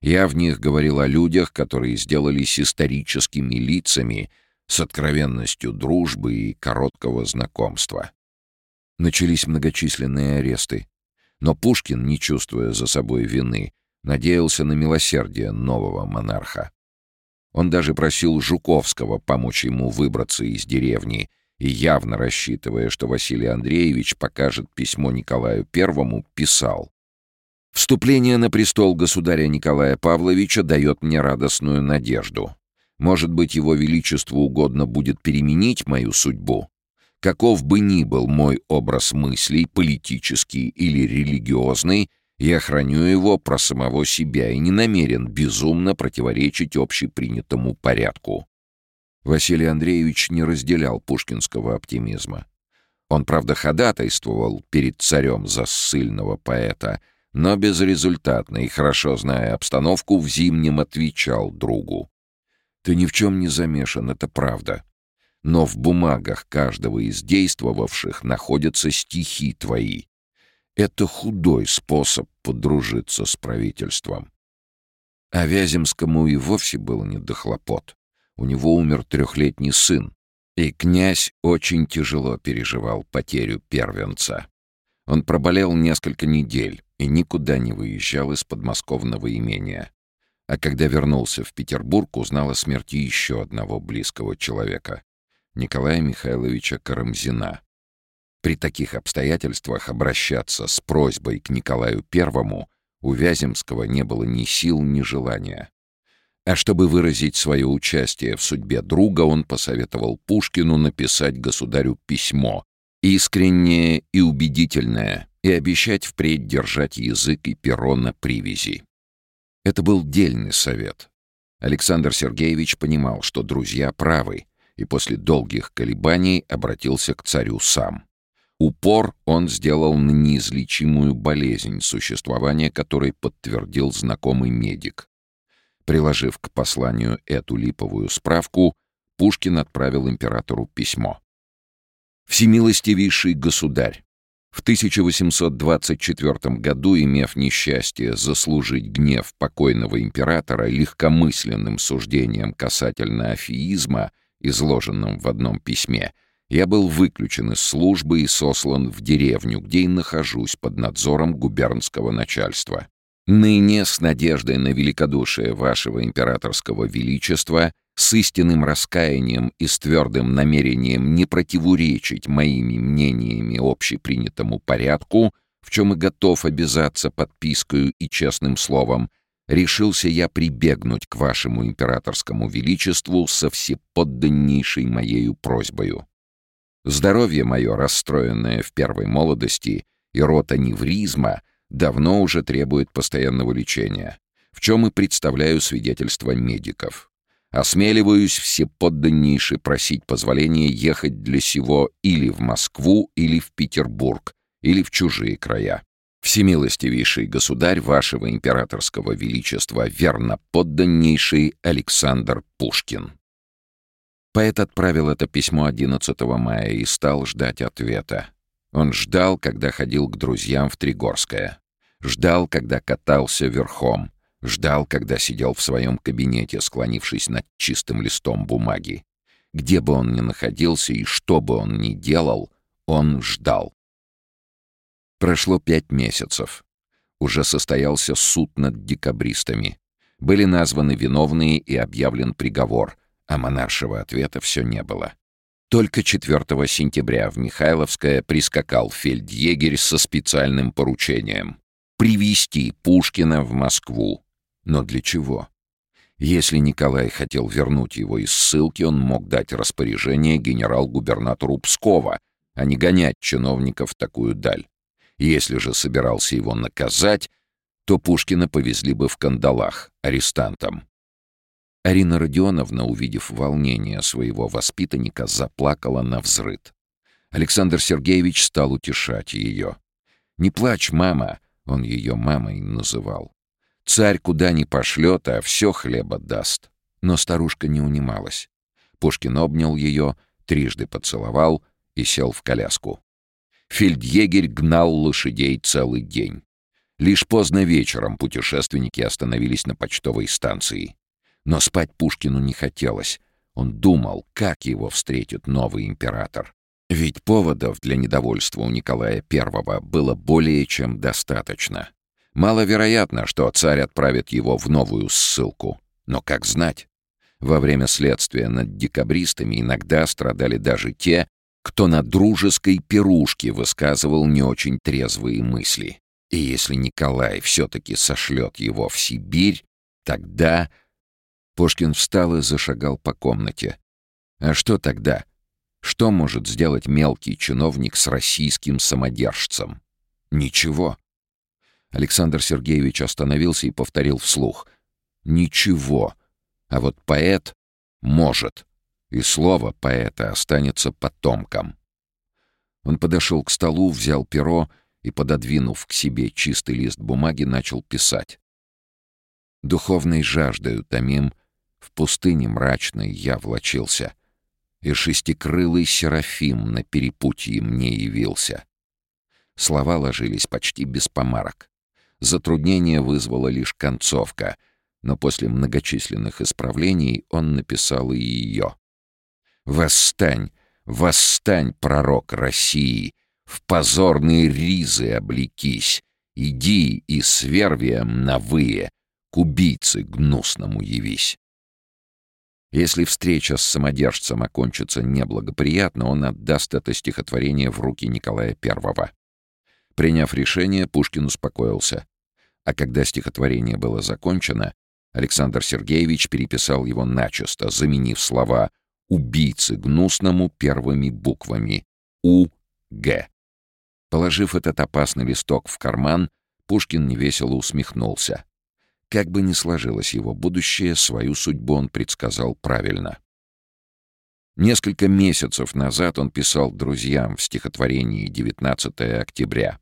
Я в них говорил о людях, которые сделались историческими лицами с откровенностью дружбы и короткого знакомства. Начались многочисленные аресты. Но Пушкин, не чувствуя за собой вины, надеялся на милосердие нового монарха. Он даже просил Жуковского помочь ему выбраться из деревни и, явно рассчитывая, что Василий Андреевич покажет письмо Николаю I, писал «Вступление на престол государя Николая Павловича дает мне радостную надежду. Может быть, его величеству угодно будет переменить мою судьбу? Каков бы ни был мой образ мыслей, политический или религиозный, я храню его про самого себя и не намерен безумно противоречить общепринятому порядку. Василий Андреевич не разделял пушкинского оптимизма. Он, правда, ходатайствовал перед царем за ссыльного поэта, но безрезультатно и, хорошо зная обстановку, в зимнем отвечал другу. «Ты ни в чем не замешан, это правда. Но в бумагах каждого из действовавших находятся стихи твои, это худой способ подружиться с правительством. А Вяземскому и вовсе было не до хлопот. У него умер трехлетний сын, и князь очень тяжело переживал потерю первенца. Он проболел несколько недель и никуда не выезжал из подмосковного имения. А когда вернулся в Петербург, узнал о смерти еще одного близкого человека — Николая Михайловича Карамзина. При таких обстоятельствах обращаться с просьбой к Николаю Первому у Вяземского не было ни сил, ни желания. А чтобы выразить свое участие в судьбе друга, он посоветовал Пушкину написать государю письмо, искреннее и убедительное, и обещать впредь держать язык и перо на привязи. Это был дельный совет. Александр Сергеевич понимал, что друзья правы, и после долгих колебаний обратился к царю сам. Упор он сделал на неизлечимую болезнь, существование которой подтвердил знакомый медик. Приложив к посланию эту липовую справку, Пушкин отправил императору письмо. «Всемилостивейший государь, в 1824 году, имев несчастье заслужить гнев покойного императора легкомысленным суждением касательно афеизма, изложенным в одном письме, я был выключен из службы и сослан в деревню, где и нахожусь под надзором губернского начальства. Ныне, с надеждой на великодушие вашего императорского величества, с истинным раскаянием и с твердым намерением не противоречить моими мнениями общепринятому порядку, в чем и готов обязаться подпискою и честным словом, решился я прибегнуть к вашему императорскому величеству со всеподданнейшей моею просьбою. Здоровье мое, расстроенное в первой молодости, и рот аневризма давно уже требует постоянного лечения, в чем и представляю свидетельство медиков. Осмеливаюсь всеподданнейше просить позволения ехать для сего или в Москву, или в Петербург, или в чужие края. Всемилостивейший государь вашего императорского величества, верно подданнейший Александр Пушкин. Поэт отправил это письмо 11 мая и стал ждать ответа. Он ждал, когда ходил к друзьям в Тригорское. Ждал, когда катался верхом. Ждал, когда сидел в своем кабинете, склонившись над чистым листом бумаги. Где бы он ни находился и что бы он ни делал, он ждал. Прошло пять месяцев. Уже состоялся суд над декабристами. Были названы виновные и объявлен приговор, а монаршего ответа все не было. Только 4 сентября в Михайловское прискакал фельдъегерь со специальным поручением — привести Пушкина в Москву. Но для чего? Если Николай хотел вернуть его из ссылки, он мог дать распоряжение генерал-губернатору Пскова, а не гонять чиновников в такую даль. Если же собирался его наказать, то Пушкина повезли бы в кандалах арестантом. Арина Родионовна, увидев волнение своего воспитанника, заплакала на взрыд. Александр Сергеевич стал утешать ее. «Не плачь, мама!» — он ее мамой называл. «Царь куда ни пошлет, а все хлеба даст». Но старушка не унималась. Пушкин обнял ее, трижды поцеловал и сел в коляску. Фельдъегерь гнал лошадей целый день. Лишь поздно вечером путешественники остановились на почтовой станции. Но спать Пушкину не хотелось. Он думал, как его встретит новый император. Ведь поводов для недовольства у Николая I было более чем достаточно. Маловероятно, что царь отправит его в новую ссылку. Но как знать? Во время следствия над декабристами иногда страдали даже те, кто на дружеской пирушке высказывал не очень трезвые мысли. И если Николай все-таки сошлет его в Сибирь, тогда... Пушкин встал и зашагал по комнате. А что тогда? Что может сделать мелкий чиновник с российским самодержцем? Ничего. Александр Сергеевич остановился и повторил вслух. Ничего. А вот поэт может и слово поэта останется потомкам. Он подошел к столу, взял перо и, пододвинув к себе чистый лист бумаги, начал писать. Духовной жаждою томим, в пустыне мрачной я влочился, и шестикрылый Серафим на перепутье мне явился. Слова ложились почти без помарок. Затруднение вызвала лишь концовка, но после многочисленных исправлений он написал и ее. Восстань, восстань, пророк России, в позорные ризы облекись, иди и с вервием навые к убийце гнусному явись. Если встреча с самодержцем окончится неблагоприятно, он отдаст это стихотворение в руки Николая I. Приняв решение, Пушкин успокоился. А когда стихотворение было закончено, Александр Сергеевич переписал его начисто, заменив слова убийцы гнусному первыми буквами У.Г. Положив этот опасный листок в карман, Пушкин невесело усмехнулся. Как бы ни сложилось его будущее, свою судьбу он предсказал правильно. Несколько месяцев назад он писал друзьям в стихотворении «19 октября».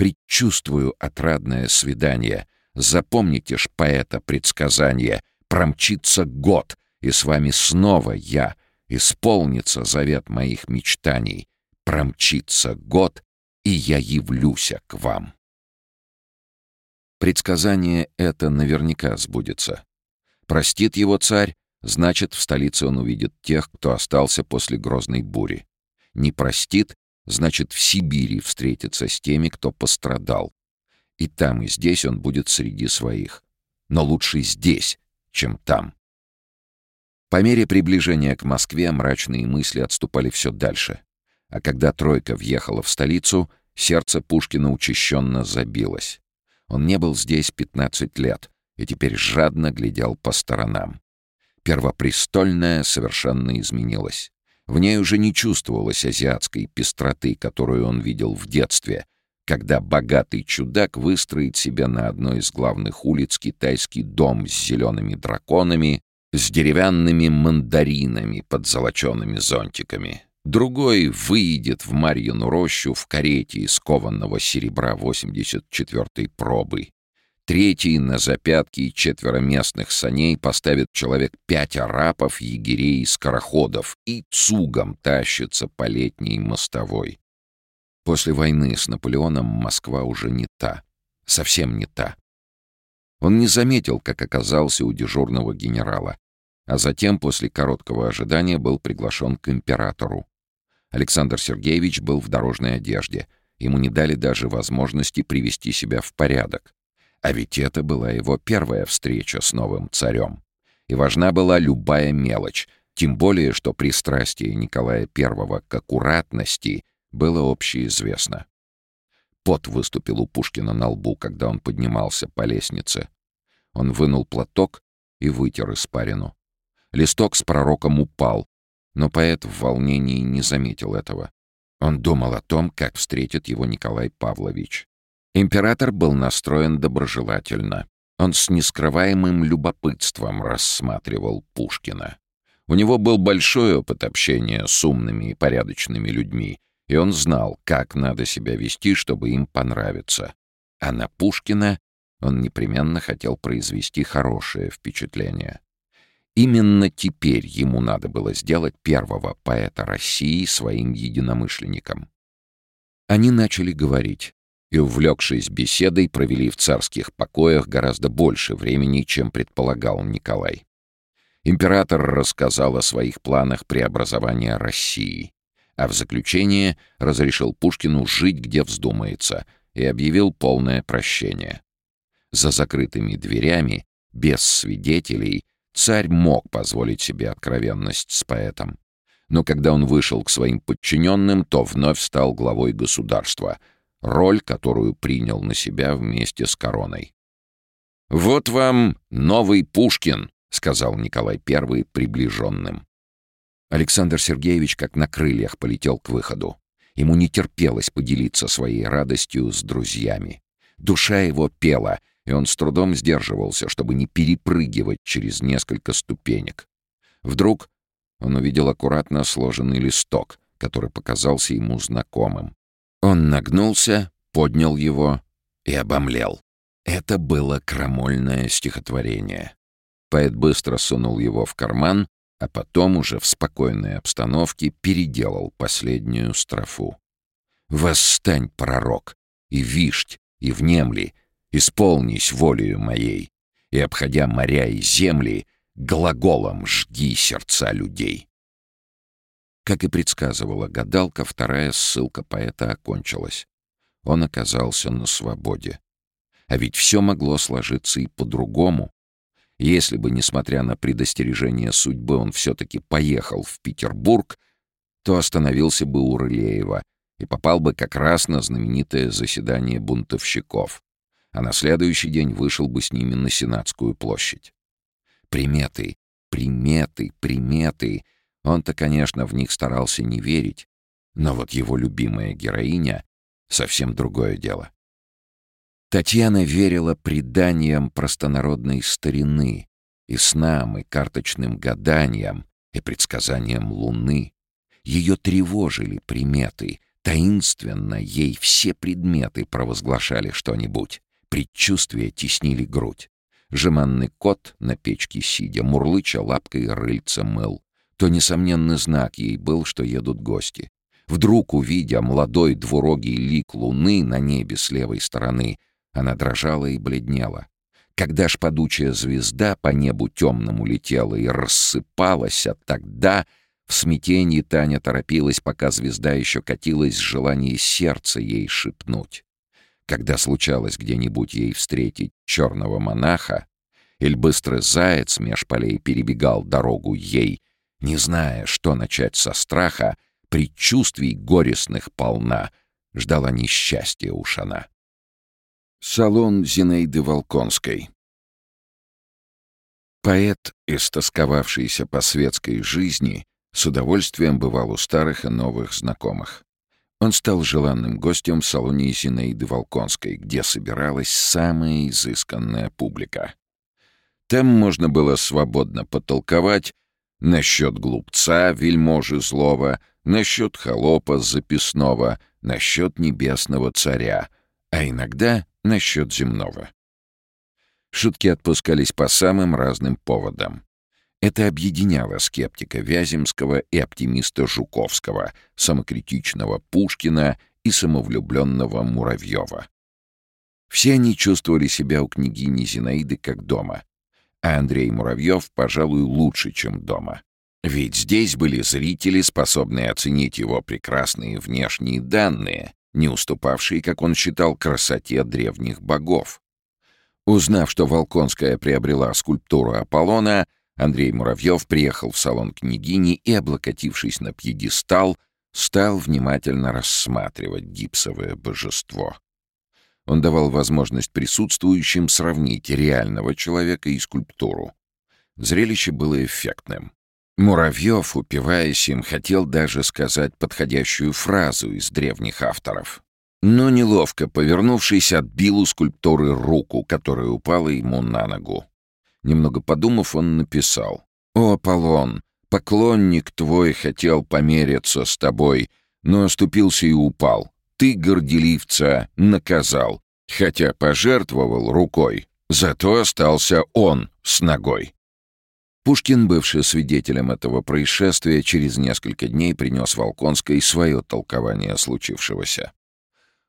«Предчувствую отрадное свидание. Запомните ж поэта предсказание. Промчится год, и с вами снова я, исполнится завет моих мечтаний, промчится год, и я явлюся к вам. Предсказание это наверняка сбудется. Простит его царь, значит, в столице он увидит тех, кто остался после грозной бури. Не простит, значит, в Сибири встретится с теми, кто пострадал. И там, и здесь он будет среди своих. Но лучше здесь, чем там. По мере приближения к Москве мрачные мысли отступали все дальше. А когда тройка въехала в столицу, сердце Пушкина учащенно забилось. Он не был здесь 15 лет и теперь жадно глядел по сторонам. Первопрестольная совершенно изменилась. В ней уже не чувствовалось азиатской пестроты, которую он видел в детстве, когда богатый чудак выстроит себе на одной из главных улиц китайский дом с зелеными драконами, с деревянными мандаринами под золочеными зонтиками. Другой выйдет в Марьину рощу в карете из кованного серебра 84-й пробы. Третий на запятки четверо местных саней поставит человек пять арапов, егерей и скороходов и цугом тащится по летней мостовой. После войны с Наполеоном Москва уже не та. Совсем не та. Он не заметил, как оказался у дежурного генерала, а затем, после короткого ожидания, был приглашен к императору. Александр Сергеевич был в дорожной одежде. Ему не дали даже возможности привести себя в порядок. А ведь это была его первая встреча с новым царем. И важна была любая мелочь, тем более, что пристрастие Николая I к аккуратности было общеизвестно. Пот выступил у Пушкина на лбу, когда он поднимался по лестнице. Он вынул платок и вытер испарину. Листок с пророком упал, но поэт в волнении не заметил этого. Он думал о том, как встретит его Николай Павлович. Император был настроен доброжелательно. Он с нескрываемым любопытством рассматривал Пушкина. У него был большой опыт общения с умными и порядочными людьми, и он знал, как надо себя вести, чтобы им понравиться. А на Пушкина он непременно хотел произвести хорошее впечатление. Именно теперь ему надо было сделать первого поэта России своим единомышленником. Они начали говорить, и, увлекшись беседой, провели в царских покоях гораздо больше времени, чем предполагал Николай. Император рассказал о своих планах преобразования России, а в заключение разрешил Пушкину жить, где вздумается, и объявил полное прощение. За закрытыми дверями, без свидетелей, царь мог позволить себе откровенность с поэтом. Но когда он вышел к своим подчиненным, то вновь стал главой государства, роль, которую принял на себя вместе с короной. «Вот вам новый Пушкин», — сказал Николай I приближенным. Александр Сергеевич как на крыльях полетел к выходу. Ему не терпелось поделиться своей радостью с друзьями. Душа его пела, и он с трудом сдерживался, чтобы не перепрыгивать через несколько ступенек. Вдруг он увидел аккуратно сложенный листок, который показался ему знакомым. Он нагнулся, поднял его и обомлел. Это было крамольное стихотворение. Поэт быстро сунул его в карман а потом уже в спокойной обстановке переделал последнюю строфу. «Восстань, пророк, и вишть, и внемли, исполнись волею моей, и, обходя моря и земли, глаголом жги сердца людей». Как и предсказывала гадалка, вторая ссылка поэта окончилась. Он оказался на свободе. А ведь все могло сложиться и по-другому. Если бы, несмотря на предостережение судьбы, он все-таки поехал в Петербург, то остановился бы у Рылеева и попал бы как раз на знаменитое заседание бунтовщиков, а на следующий день вышел бы с ними на Сенатскую площадь. Приметы, приметы, приметы. Он-то, конечно, в них старался не верить, но вот его любимая героиня — совсем другое дело. Татьяна верила преданиям простонародной старины, и снам, и карточным гаданиям, и предсказаниям луны. Ее тревожили приметы, таинственно ей все предметы провозглашали что-нибудь, предчувствия теснили грудь. Жеманный кот на печке сидя, мурлыча лапкой рыльца мыл. То несомненный знак ей был, что едут гости. Вдруг, увидя молодой двурогий лик луны на небе с левой стороны, она дрожала и бледнела. Когда ж падучая звезда по небу темному летела и рассыпалась, а тогда в смятении Таня торопилась, пока звезда еще катилась с желанием сердца ей шепнуть. Когда случалось где-нибудь ей встретить черного монаха, Иль быстрый заяц меж полей перебегал дорогу ей, не зная, что начать со страха, предчувствий горестных полна, ждала несчастья уж она. Салон Зинаиды Волконской Поэт, истосковавшийся по светской жизни, с удовольствием бывал у старых и новых знакомых. Он стал желанным гостем в салоне Зинаиды Волконской, где собиралась самая изысканная публика. Там можно было свободно потолковать насчет глупца, вельможи злого, насчет холопа записного, насчет небесного царя, а иногда насчет земного. Шутки отпускались по самым разным поводам. Это объединяло скептика Вяземского и оптимиста Жуковского, самокритичного Пушкина и самовлюбленного Муравьева. Все они чувствовали себя у княгини Зинаиды как дома, а Андрей Муравьев, пожалуй, лучше, чем дома. Ведь здесь были зрители, способные оценить его прекрасные внешние данные, не уступавшие, как он считал, красоте древних богов. Узнав, что Волконская приобрела скульптуру Аполлона, Андрей Муравьев приехал в салон княгини и, облокотившись на пьедестал, стал внимательно рассматривать гипсовое божество. Он давал возможность присутствующим сравнить реального человека и скульптуру. Зрелище было эффектным. Муравьев, упиваясь им, хотел даже сказать подходящую фразу из древних авторов. Но неловко, повернувшись, отбил у скульптуры руку, которая упала ему на ногу. Немного подумав, он написал. «О, Аполлон, поклонник твой хотел помериться с тобой, но оступился и упал. Ты горделивца наказал, хотя пожертвовал рукой, зато остался он с ногой». Пушкин, бывший свидетелем этого происшествия, через несколько дней принес Волконской свое толкование случившегося.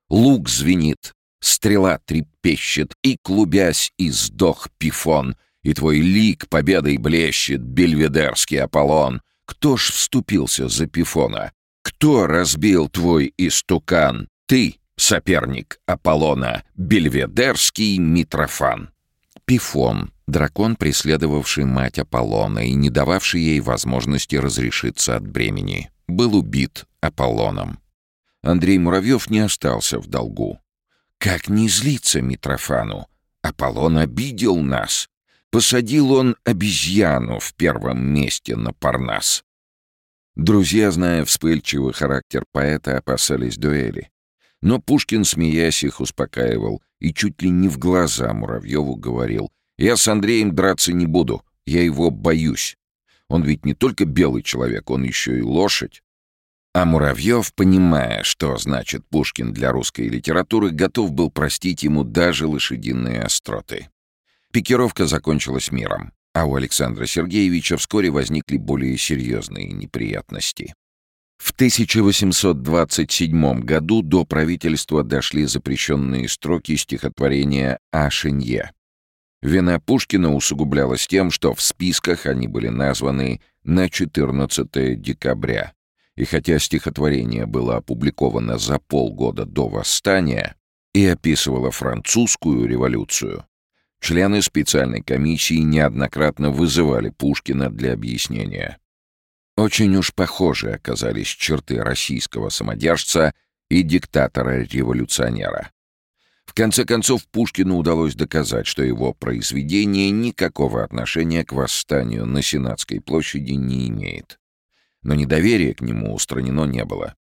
Лук звенит, стрела трепещет, и, клубясь, издох пифон, и твой лик победой блещет, бельведерский Аполлон. Кто ж вступился за пифона? Кто разбил твой истукан? Ты, соперник Аполлона, бельведерский Митрофан. Пифон, дракон, преследовавший мать Аполлона и не дававший ей возможности разрешиться от бремени, был убит Аполлоном. Андрей Муравьев не остался в долгу. Как не злиться Митрофану? Аполлон обидел нас. Посадил он обезьяну в первом месте на Парнас. Друзья, зная вспыльчивый характер поэта, опасались дуэли. Но Пушкин, смеясь, их успокаивал и чуть ли не в глаза Муравьеву говорил «Я с Андреем драться не буду, я его боюсь. Он ведь не только белый человек, он еще и лошадь. А Муравьев, понимая, что значит Пушкин для русской литературы, готов был простить ему даже лошадиные остроты. Пикировка закончилась миром, а у Александра Сергеевича вскоре возникли более серьезные неприятности. В 1827 году до правительства дошли запрещенные строки стихотворения «Ашенье». Вина Пушкина усугублялась тем, что в списках они были названы на 14 декабря, и хотя стихотворение было опубликовано за полгода до восстания и описывало французскую революцию, члены специальной комиссии неоднократно вызывали Пушкина для объяснения. Очень уж похожи оказались черты российского самодержца и диктатора-революционера. В конце концов, Пушкину удалось доказать, что его произведение никакого отношения к восстанию на Сенатской площади не имеет но недоверия к нему устранено не было.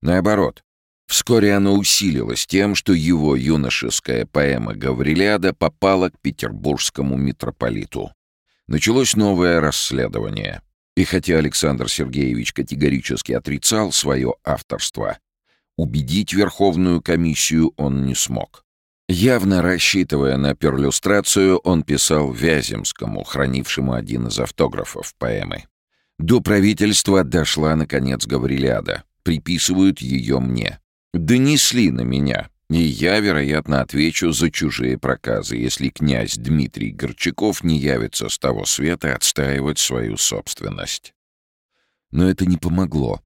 Наоборот, вскоре оно усилилось тем, что его юношеская поэма «Гаврилиада» попала к петербургскому митрополиту. Началось новое расследование. И хотя Александр Сергеевич категорически отрицал свое авторство, убедить Верховную комиссию он не смог. Явно рассчитывая на перлюстрацию, он писал Вяземскому, хранившему один из автографов поэмы. До правительства дошла, наконец, Гаврилиада. Приписывают ее мне. Донесли на меня. И я, вероятно, отвечу за чужие проказы, если князь Дмитрий Горчаков не явится с того света отстаивать свою собственность. Но это не помогло.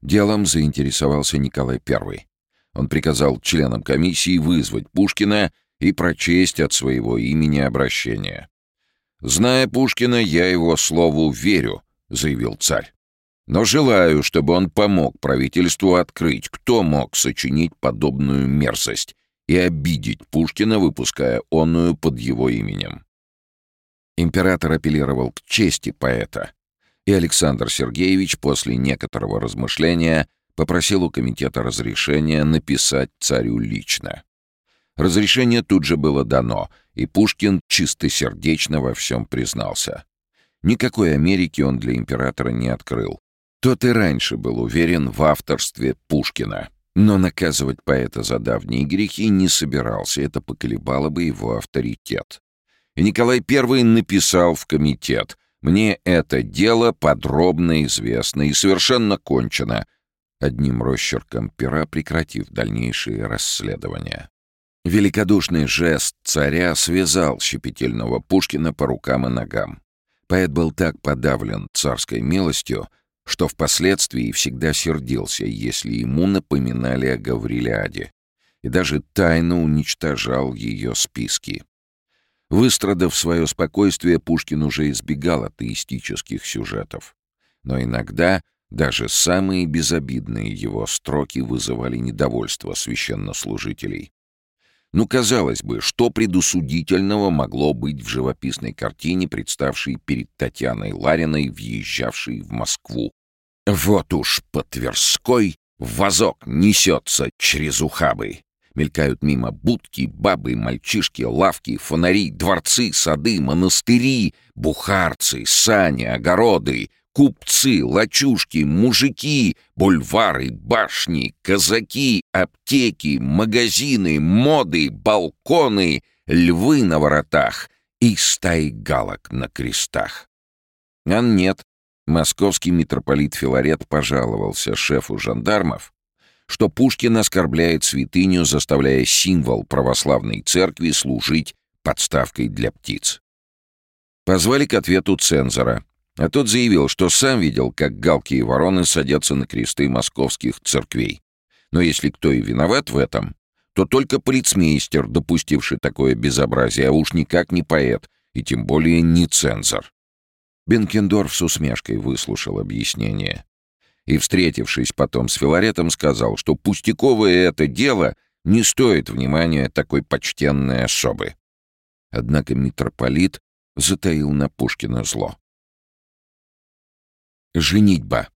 Делом заинтересовался Николай I. Он приказал членам комиссии вызвать Пушкина и прочесть от своего имени обращение. «Зная Пушкина, я его слову верю», — заявил царь. «Но желаю, чтобы он помог правительству открыть, кто мог сочинить подобную мерзость и обидеть Пушкина, выпуская онную под его именем». Император апеллировал к чести поэта, и Александр Сергеевич после некоторого размышления попросил у комитета разрешения написать царю лично. Разрешение тут же было дано, и Пушкин чистосердечно во всем признался. Никакой Америки он для императора не открыл. Тот и раньше был уверен в авторстве Пушкина. Но наказывать поэта за давние грехи не собирался, это поколебало бы его авторитет. И Николай I написал в комитет «Мне это дело подробно известно и совершенно кончено», одним росчерком пера прекратив дальнейшие расследования. Великодушный жест царя связал щепетильного Пушкина по рукам и ногам. Поэт был так подавлен царской милостью, что впоследствии всегда сердился, если ему напоминали о Гаврилиаде, и даже тайно уничтожал ее списки. Выстрадав свое спокойствие, Пушкин уже избегал атеистических сюжетов. Но иногда даже самые безобидные его строки вызывали недовольство священнослужителей. Ну, казалось бы, что предусудительного могло быть в живописной картине, представшей перед Татьяной Лариной, въезжавшей в Москву? Вот уж по Тверской вазок несется через ухабы. Мелькают мимо будки, бабы, мальчишки, лавки, фонари, дворцы, сады, монастыри, бухарцы, сани, огороды, Купцы, лачушки, мужики, бульвары, башни, казаки, аптеки, магазины, моды, балконы, львы на воротах и стаи галок на крестах. А нет, московский митрополит Филарет пожаловался шефу жандармов, что Пушкин оскорбляет святыню, заставляя символ православной церкви служить подставкой для птиц. Позвали к ответу цензора — а тот заявил, что сам видел, как галки и вороны садятся на кресты московских церквей. Но если кто и виноват в этом, то только полицмейстер, допустивший такое безобразие, а уж никак не поэт, и тем более не цензор. Бенкендорф с усмешкой выслушал объяснение. И, встретившись потом с Филаретом, сказал, что пустяковое это дело не стоит внимания такой почтенной особы. Однако митрополит затаил на Пушкина зло. Женитьба.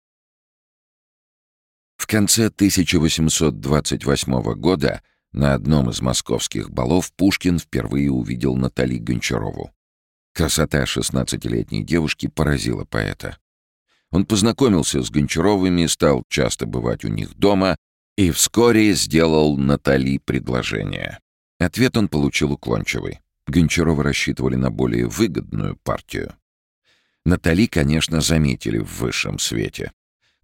В конце 1828 года на одном из московских балов Пушкин впервые увидел Натали Гончарову. Красота шестнадцатилетней девушки поразила поэта. Он познакомился с Гончаровыми, стал часто бывать у них дома и вскоре сделал Натали предложение. Ответ он получил уклончивый. Гончаровы рассчитывали на более выгодную партию. Натали, конечно, заметили в высшем свете.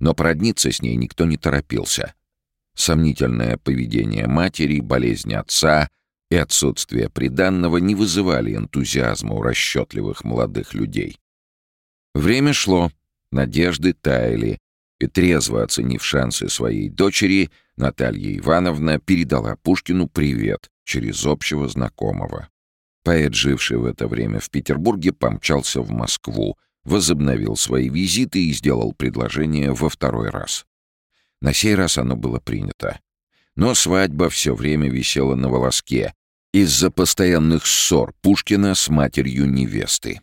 Но продниться с ней никто не торопился. Сомнительное поведение матери, болезнь отца и отсутствие приданного не вызывали энтузиазма у расчетливых молодых людей. Время шло, надежды таяли, и, трезво оценив шансы своей дочери, Наталья Ивановна передала Пушкину привет через общего знакомого. Поэт, живший в это время в Петербурге, помчался в Москву, возобновил свои визиты и сделал предложение во второй раз. На сей раз оно было принято. Но свадьба все время висела на волоске из-за постоянных ссор Пушкина с матерью невесты.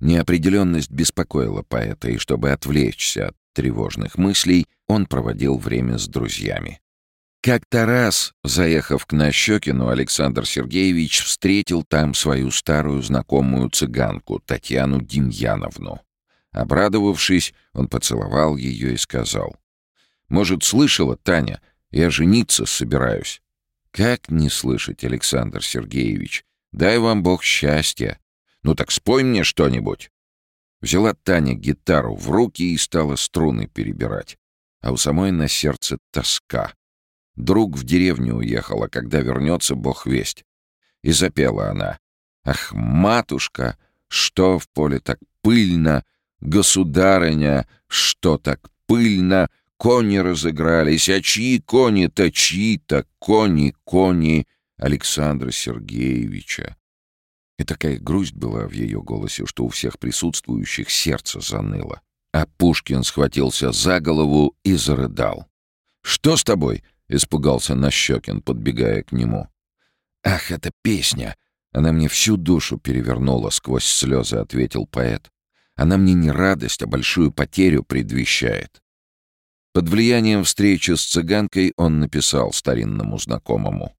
Неопределенность беспокоила поэта, и чтобы отвлечься от тревожных мыслей, он проводил время с друзьями. Как-то раз, заехав к Нащекину, Александр Сергеевич встретил там свою старую знакомую цыганку, Татьяну Демьяновну. Обрадовавшись, он поцеловал ее и сказал. «Может, слышала, Таня? Я жениться собираюсь». «Как не слышать, Александр Сергеевич? Дай вам Бог счастья. Ну так спой мне что-нибудь». Взяла Таня гитару в руки и стала струны перебирать. А у самой на сердце тоска. Друг в деревню уехал, когда вернется, бог весть. И запела она. «Ах, матушка, что в поле так пыльно, государыня, что так пыльно, кони разыгрались, а чьи кони-то, чьи-то кони, кони Александра Сергеевича». И такая грусть была в ее голосе, что у всех присутствующих сердце заныло. А Пушкин схватился за голову и зарыдал. «Что с тобой?» — испугался Нащекин, подбегая к нему. «Ах, эта песня! Она мне всю душу перевернула сквозь слезы», — ответил поэт. «Она мне не радость, а большую потерю предвещает». Под влиянием встречи с цыганкой он написал старинному знакомому.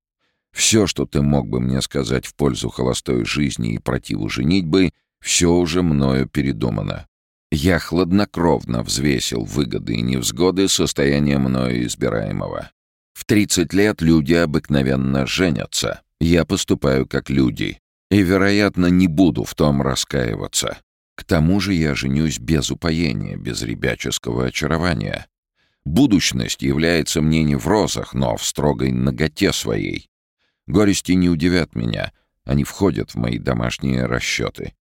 «Все, что ты мог бы мне сказать в пользу холостой жизни и противу женитьбы, все уже мною передумано. Я хладнокровно взвесил выгоды и невзгоды состояния мною избираемого. В 30 лет люди обыкновенно женятся. Я поступаю как люди. И, вероятно, не буду в том раскаиваться. К тому же я женюсь без упоения, без ребяческого очарования. Будущность является мне не в розах, но в строгой наготе своей. Горести не удивят меня, они входят в мои домашние расчеты.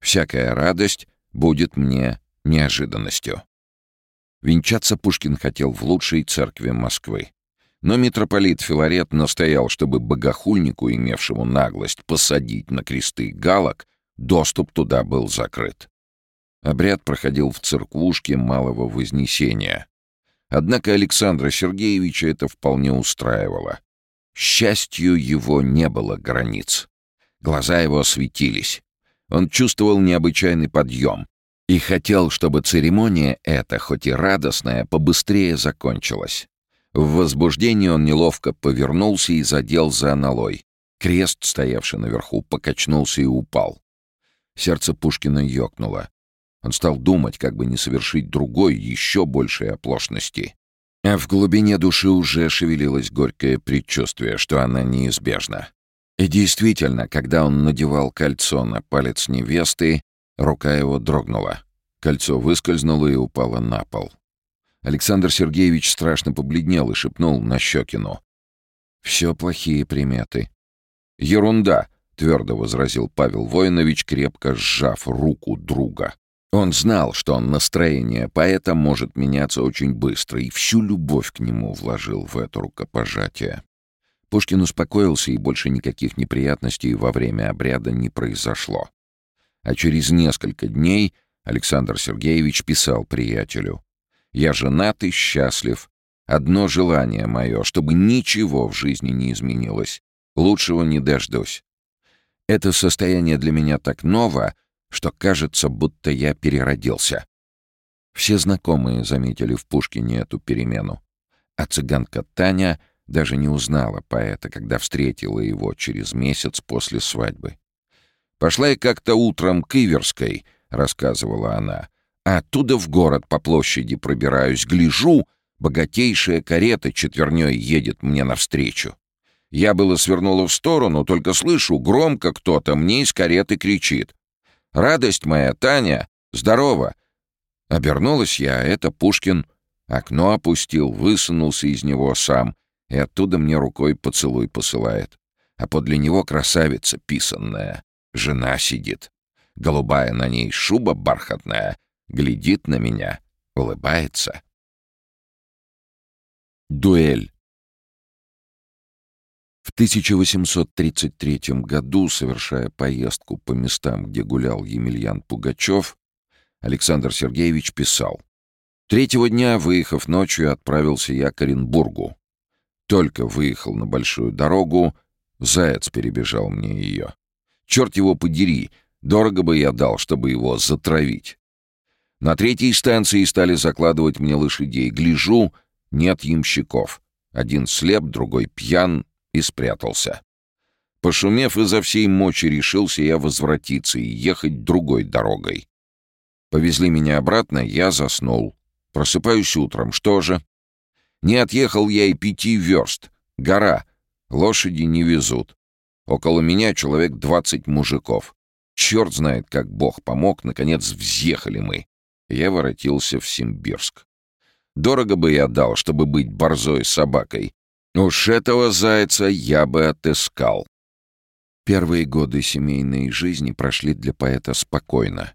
Всякая радость будет мне неожиданностью. Венчаться Пушкин хотел в лучшей церкви Москвы. Но митрополит Филарет настоял, чтобы богохульнику, имевшему наглость посадить на кресты галок, доступ туда был закрыт. Обряд проходил в церквушке Малого Вознесения, Однако Александра Сергеевича это вполне устраивало. Счастью его не было границ. Глаза его светились. Он чувствовал необычайный подъем и хотел, чтобы церемония эта, хоть и радостная, побыстрее закончилась. В возбуждении он неловко повернулся и задел за аналой. Крест, стоявший наверху, покачнулся и упал. Сердце Пушкина ёкнуло. Он стал думать, как бы не совершить другой, еще большей оплошности. А в глубине души уже шевелилось горькое предчувствие, что она неизбежна. И действительно, когда он надевал кольцо на палец невесты, рука его дрогнула. Кольцо выскользнуло и упало на пол. Александр Сергеевич страшно побледнел и шепнул на Щекину. «Все плохие приметы». «Ерунда», — твердо возразил Павел Воинович, крепко сжав руку друга. Он знал, что настроение поэта может меняться очень быстро, и всю любовь к нему вложил в это рукопожатие. Пушкин успокоился, и больше никаких неприятностей во время обряда не произошло. А через несколько дней Александр Сергеевич писал приятелю. «Я женат и счастлив. Одно желание мое, чтобы ничего в жизни не изменилось. Лучшего не дождусь. Это состояние для меня так ново, что кажется, будто я переродился. Все знакомые заметили в Пушкине эту перемену. А цыганка Таня даже не узнала поэта, когда встретила его через месяц после свадьбы. «Пошла я как-то утром к Иверской», — рассказывала она, «а оттуда в город по площади пробираюсь, гляжу, богатейшая карета четверней едет мне навстречу. Я было свернула в сторону, только слышу, громко кто-то мне из кареты кричит. Радость моя, Таня! Здорово!» Обернулась я, это Пушкин. Окно опустил, высунулся из него сам, и оттуда мне рукой поцелуй посылает. А подле него красавица писанная. Жена сидит. Голубая на ней шуба бархатная. Глядит на меня, улыбается. Дуэль. В 1833 году, совершая поездку по местам, где гулял Емельян Пугачев, Александр Сергеевич писал. «Третьего дня, выехав ночью, отправился я к Оренбургу. Только выехал на большую дорогу, заяц перебежал мне ее. Черт его подери, дорого бы я дал, чтобы его затравить. На третьей станции стали закладывать мне лошадей. Гляжу, нет ямщиков. Один слеп, другой пьян, и спрятался. Пошумев изо всей мочи, решился я возвратиться и ехать другой дорогой. Повезли меня обратно, я заснул. Просыпаюсь утром, что же? Не отъехал я и пяти верст. Гора. Лошади не везут. Около меня человек двадцать мужиков. Черт знает, как Бог помог, наконец взъехали мы. Я воротился в Симбирск. Дорого бы я дал, чтобы быть борзой собакой, Уж этого зайца я бы отыскал. Первые годы семейной жизни прошли для поэта спокойно.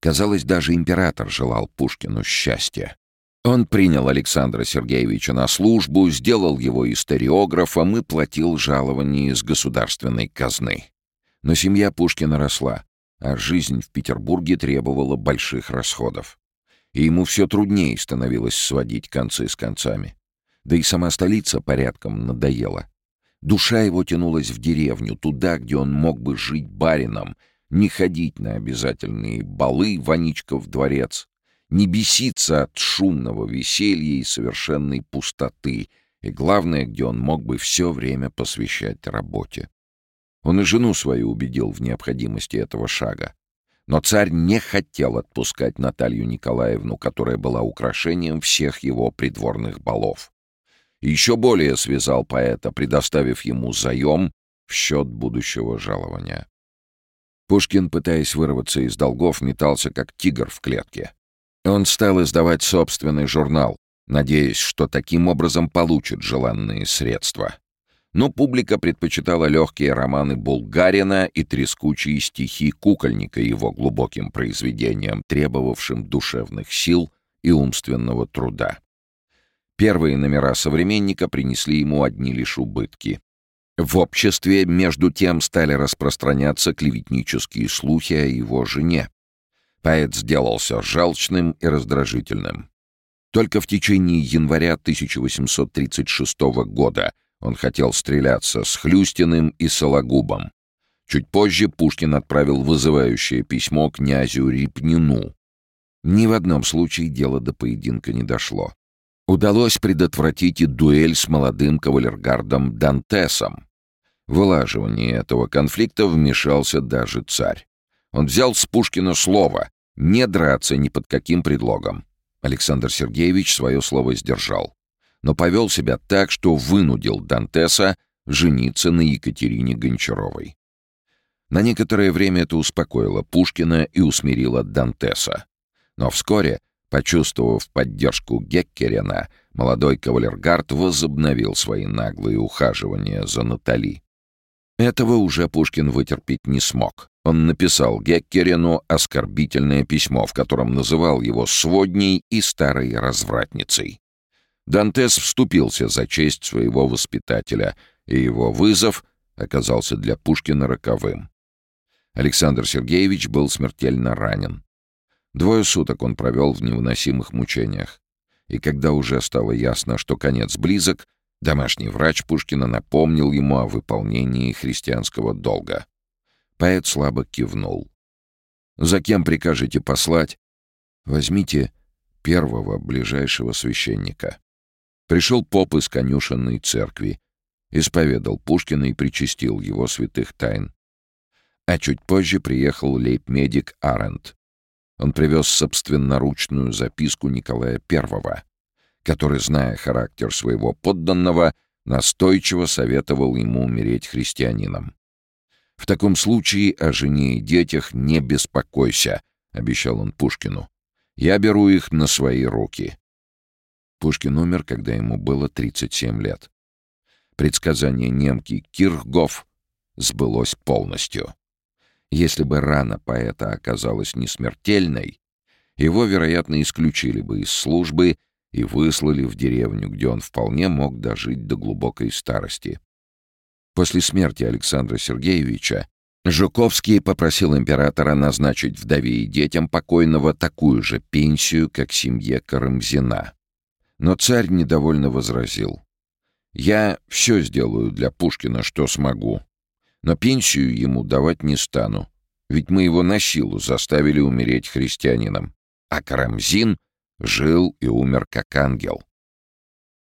Казалось, даже император желал Пушкину счастья. Он принял Александра Сергеевича на службу, сделал его историографом и платил жалования из государственной казны. Но семья Пушкина росла, а жизнь в Петербурге требовала больших расходов. И ему все труднее становилось сводить концы с концами. Да и сама столица порядком надоела. Душа его тянулась в деревню, туда, где он мог бы жить барином, не ходить на обязательные балы Ваничков дворец, не беситься от шумного веселья и совершенной пустоты, и главное, где он мог бы все время посвящать работе. Он и жену свою убедил в необходимости этого шага. Но царь не хотел отпускать Наталью Николаевну, которая была украшением всех его придворных балов. И еще более связал поэта, предоставив ему заем в счет будущего жалования. Пушкин, пытаясь вырваться из долгов, метался как тигр в клетке. Он стал издавать собственный журнал, надеясь, что таким образом получит желанные средства. Но публика предпочитала легкие романы Булгарина и трескучие стихи кукольника его глубоким произведениям, требовавшим душевных сил и умственного труда. Первые номера «Современника» принесли ему одни лишь убытки. В обществе, между тем, стали распространяться клеветнические слухи о его жене. Поэт сделался жалчным и раздражительным. Только в течение января 1836 года он хотел стреляться с Хлюстиным и Сологубом. Чуть позже Пушкин отправил вызывающее письмо князю Репнину. Ни в одном случае дело до поединка не дошло. Удалось предотвратить и дуэль с молодым кавалергардом Дантесом. В вылаживание этого конфликта вмешался даже царь. Он взял с Пушкина слово не драться ни под каким предлогом. Александр Сергеевич свое слово сдержал но повел себя так, что вынудил Дантеса жениться на Екатерине Гончаровой. На некоторое время это успокоило Пушкина и усмирило Дантеса. Но вскоре, почувствовав поддержку Геккерена, молодой кавалергард возобновил свои наглые ухаживания за Натали. Этого уже Пушкин вытерпеть не смог. Он написал Геккерену оскорбительное письмо, в котором называл его сводней и старой развратницей. Дантес вступился за честь своего воспитателя, и его вызов оказался для Пушкина роковым. Александр Сергеевич был смертельно ранен. Двое суток он провел в невыносимых мучениях. И когда уже стало ясно, что конец близок, домашний врач Пушкина напомнил ему о выполнении христианского долга. Поэт слабо кивнул. «За кем прикажете послать?» «Возьмите первого ближайшего священника». Пришел поп из конюшенной церкви, исповедал Пушкина и причастил его святых тайн. А чуть позже приехал лейб-медик Арент. Он привез собственноручную записку Николая I, который, зная характер своего подданного, настойчиво советовал ему умереть христианином. «В таком случае о жене и детях не беспокойся», — обещал он Пушкину. «Я беру их на свои руки. Пушкин умер, когда ему было 37 лет. Предсказание немки Кирхгоф сбылось полностью. Если бы рана поэта оказалась не смертельной, его, вероятно, исключили бы из службы и выслали в деревню, где он вполне мог дожить до глубокой старости. После смерти Александра Сергеевича Жуковский попросил императора назначить вдове и детям покойного такую же пенсию, как семье Карамзина. Но царь недовольно возразил. «Я все сделаю для Пушкина, что смогу. Но пенсию ему давать не стану, ведь мы его на силу заставили умереть христианином. А Карамзин жил и умер как ангел».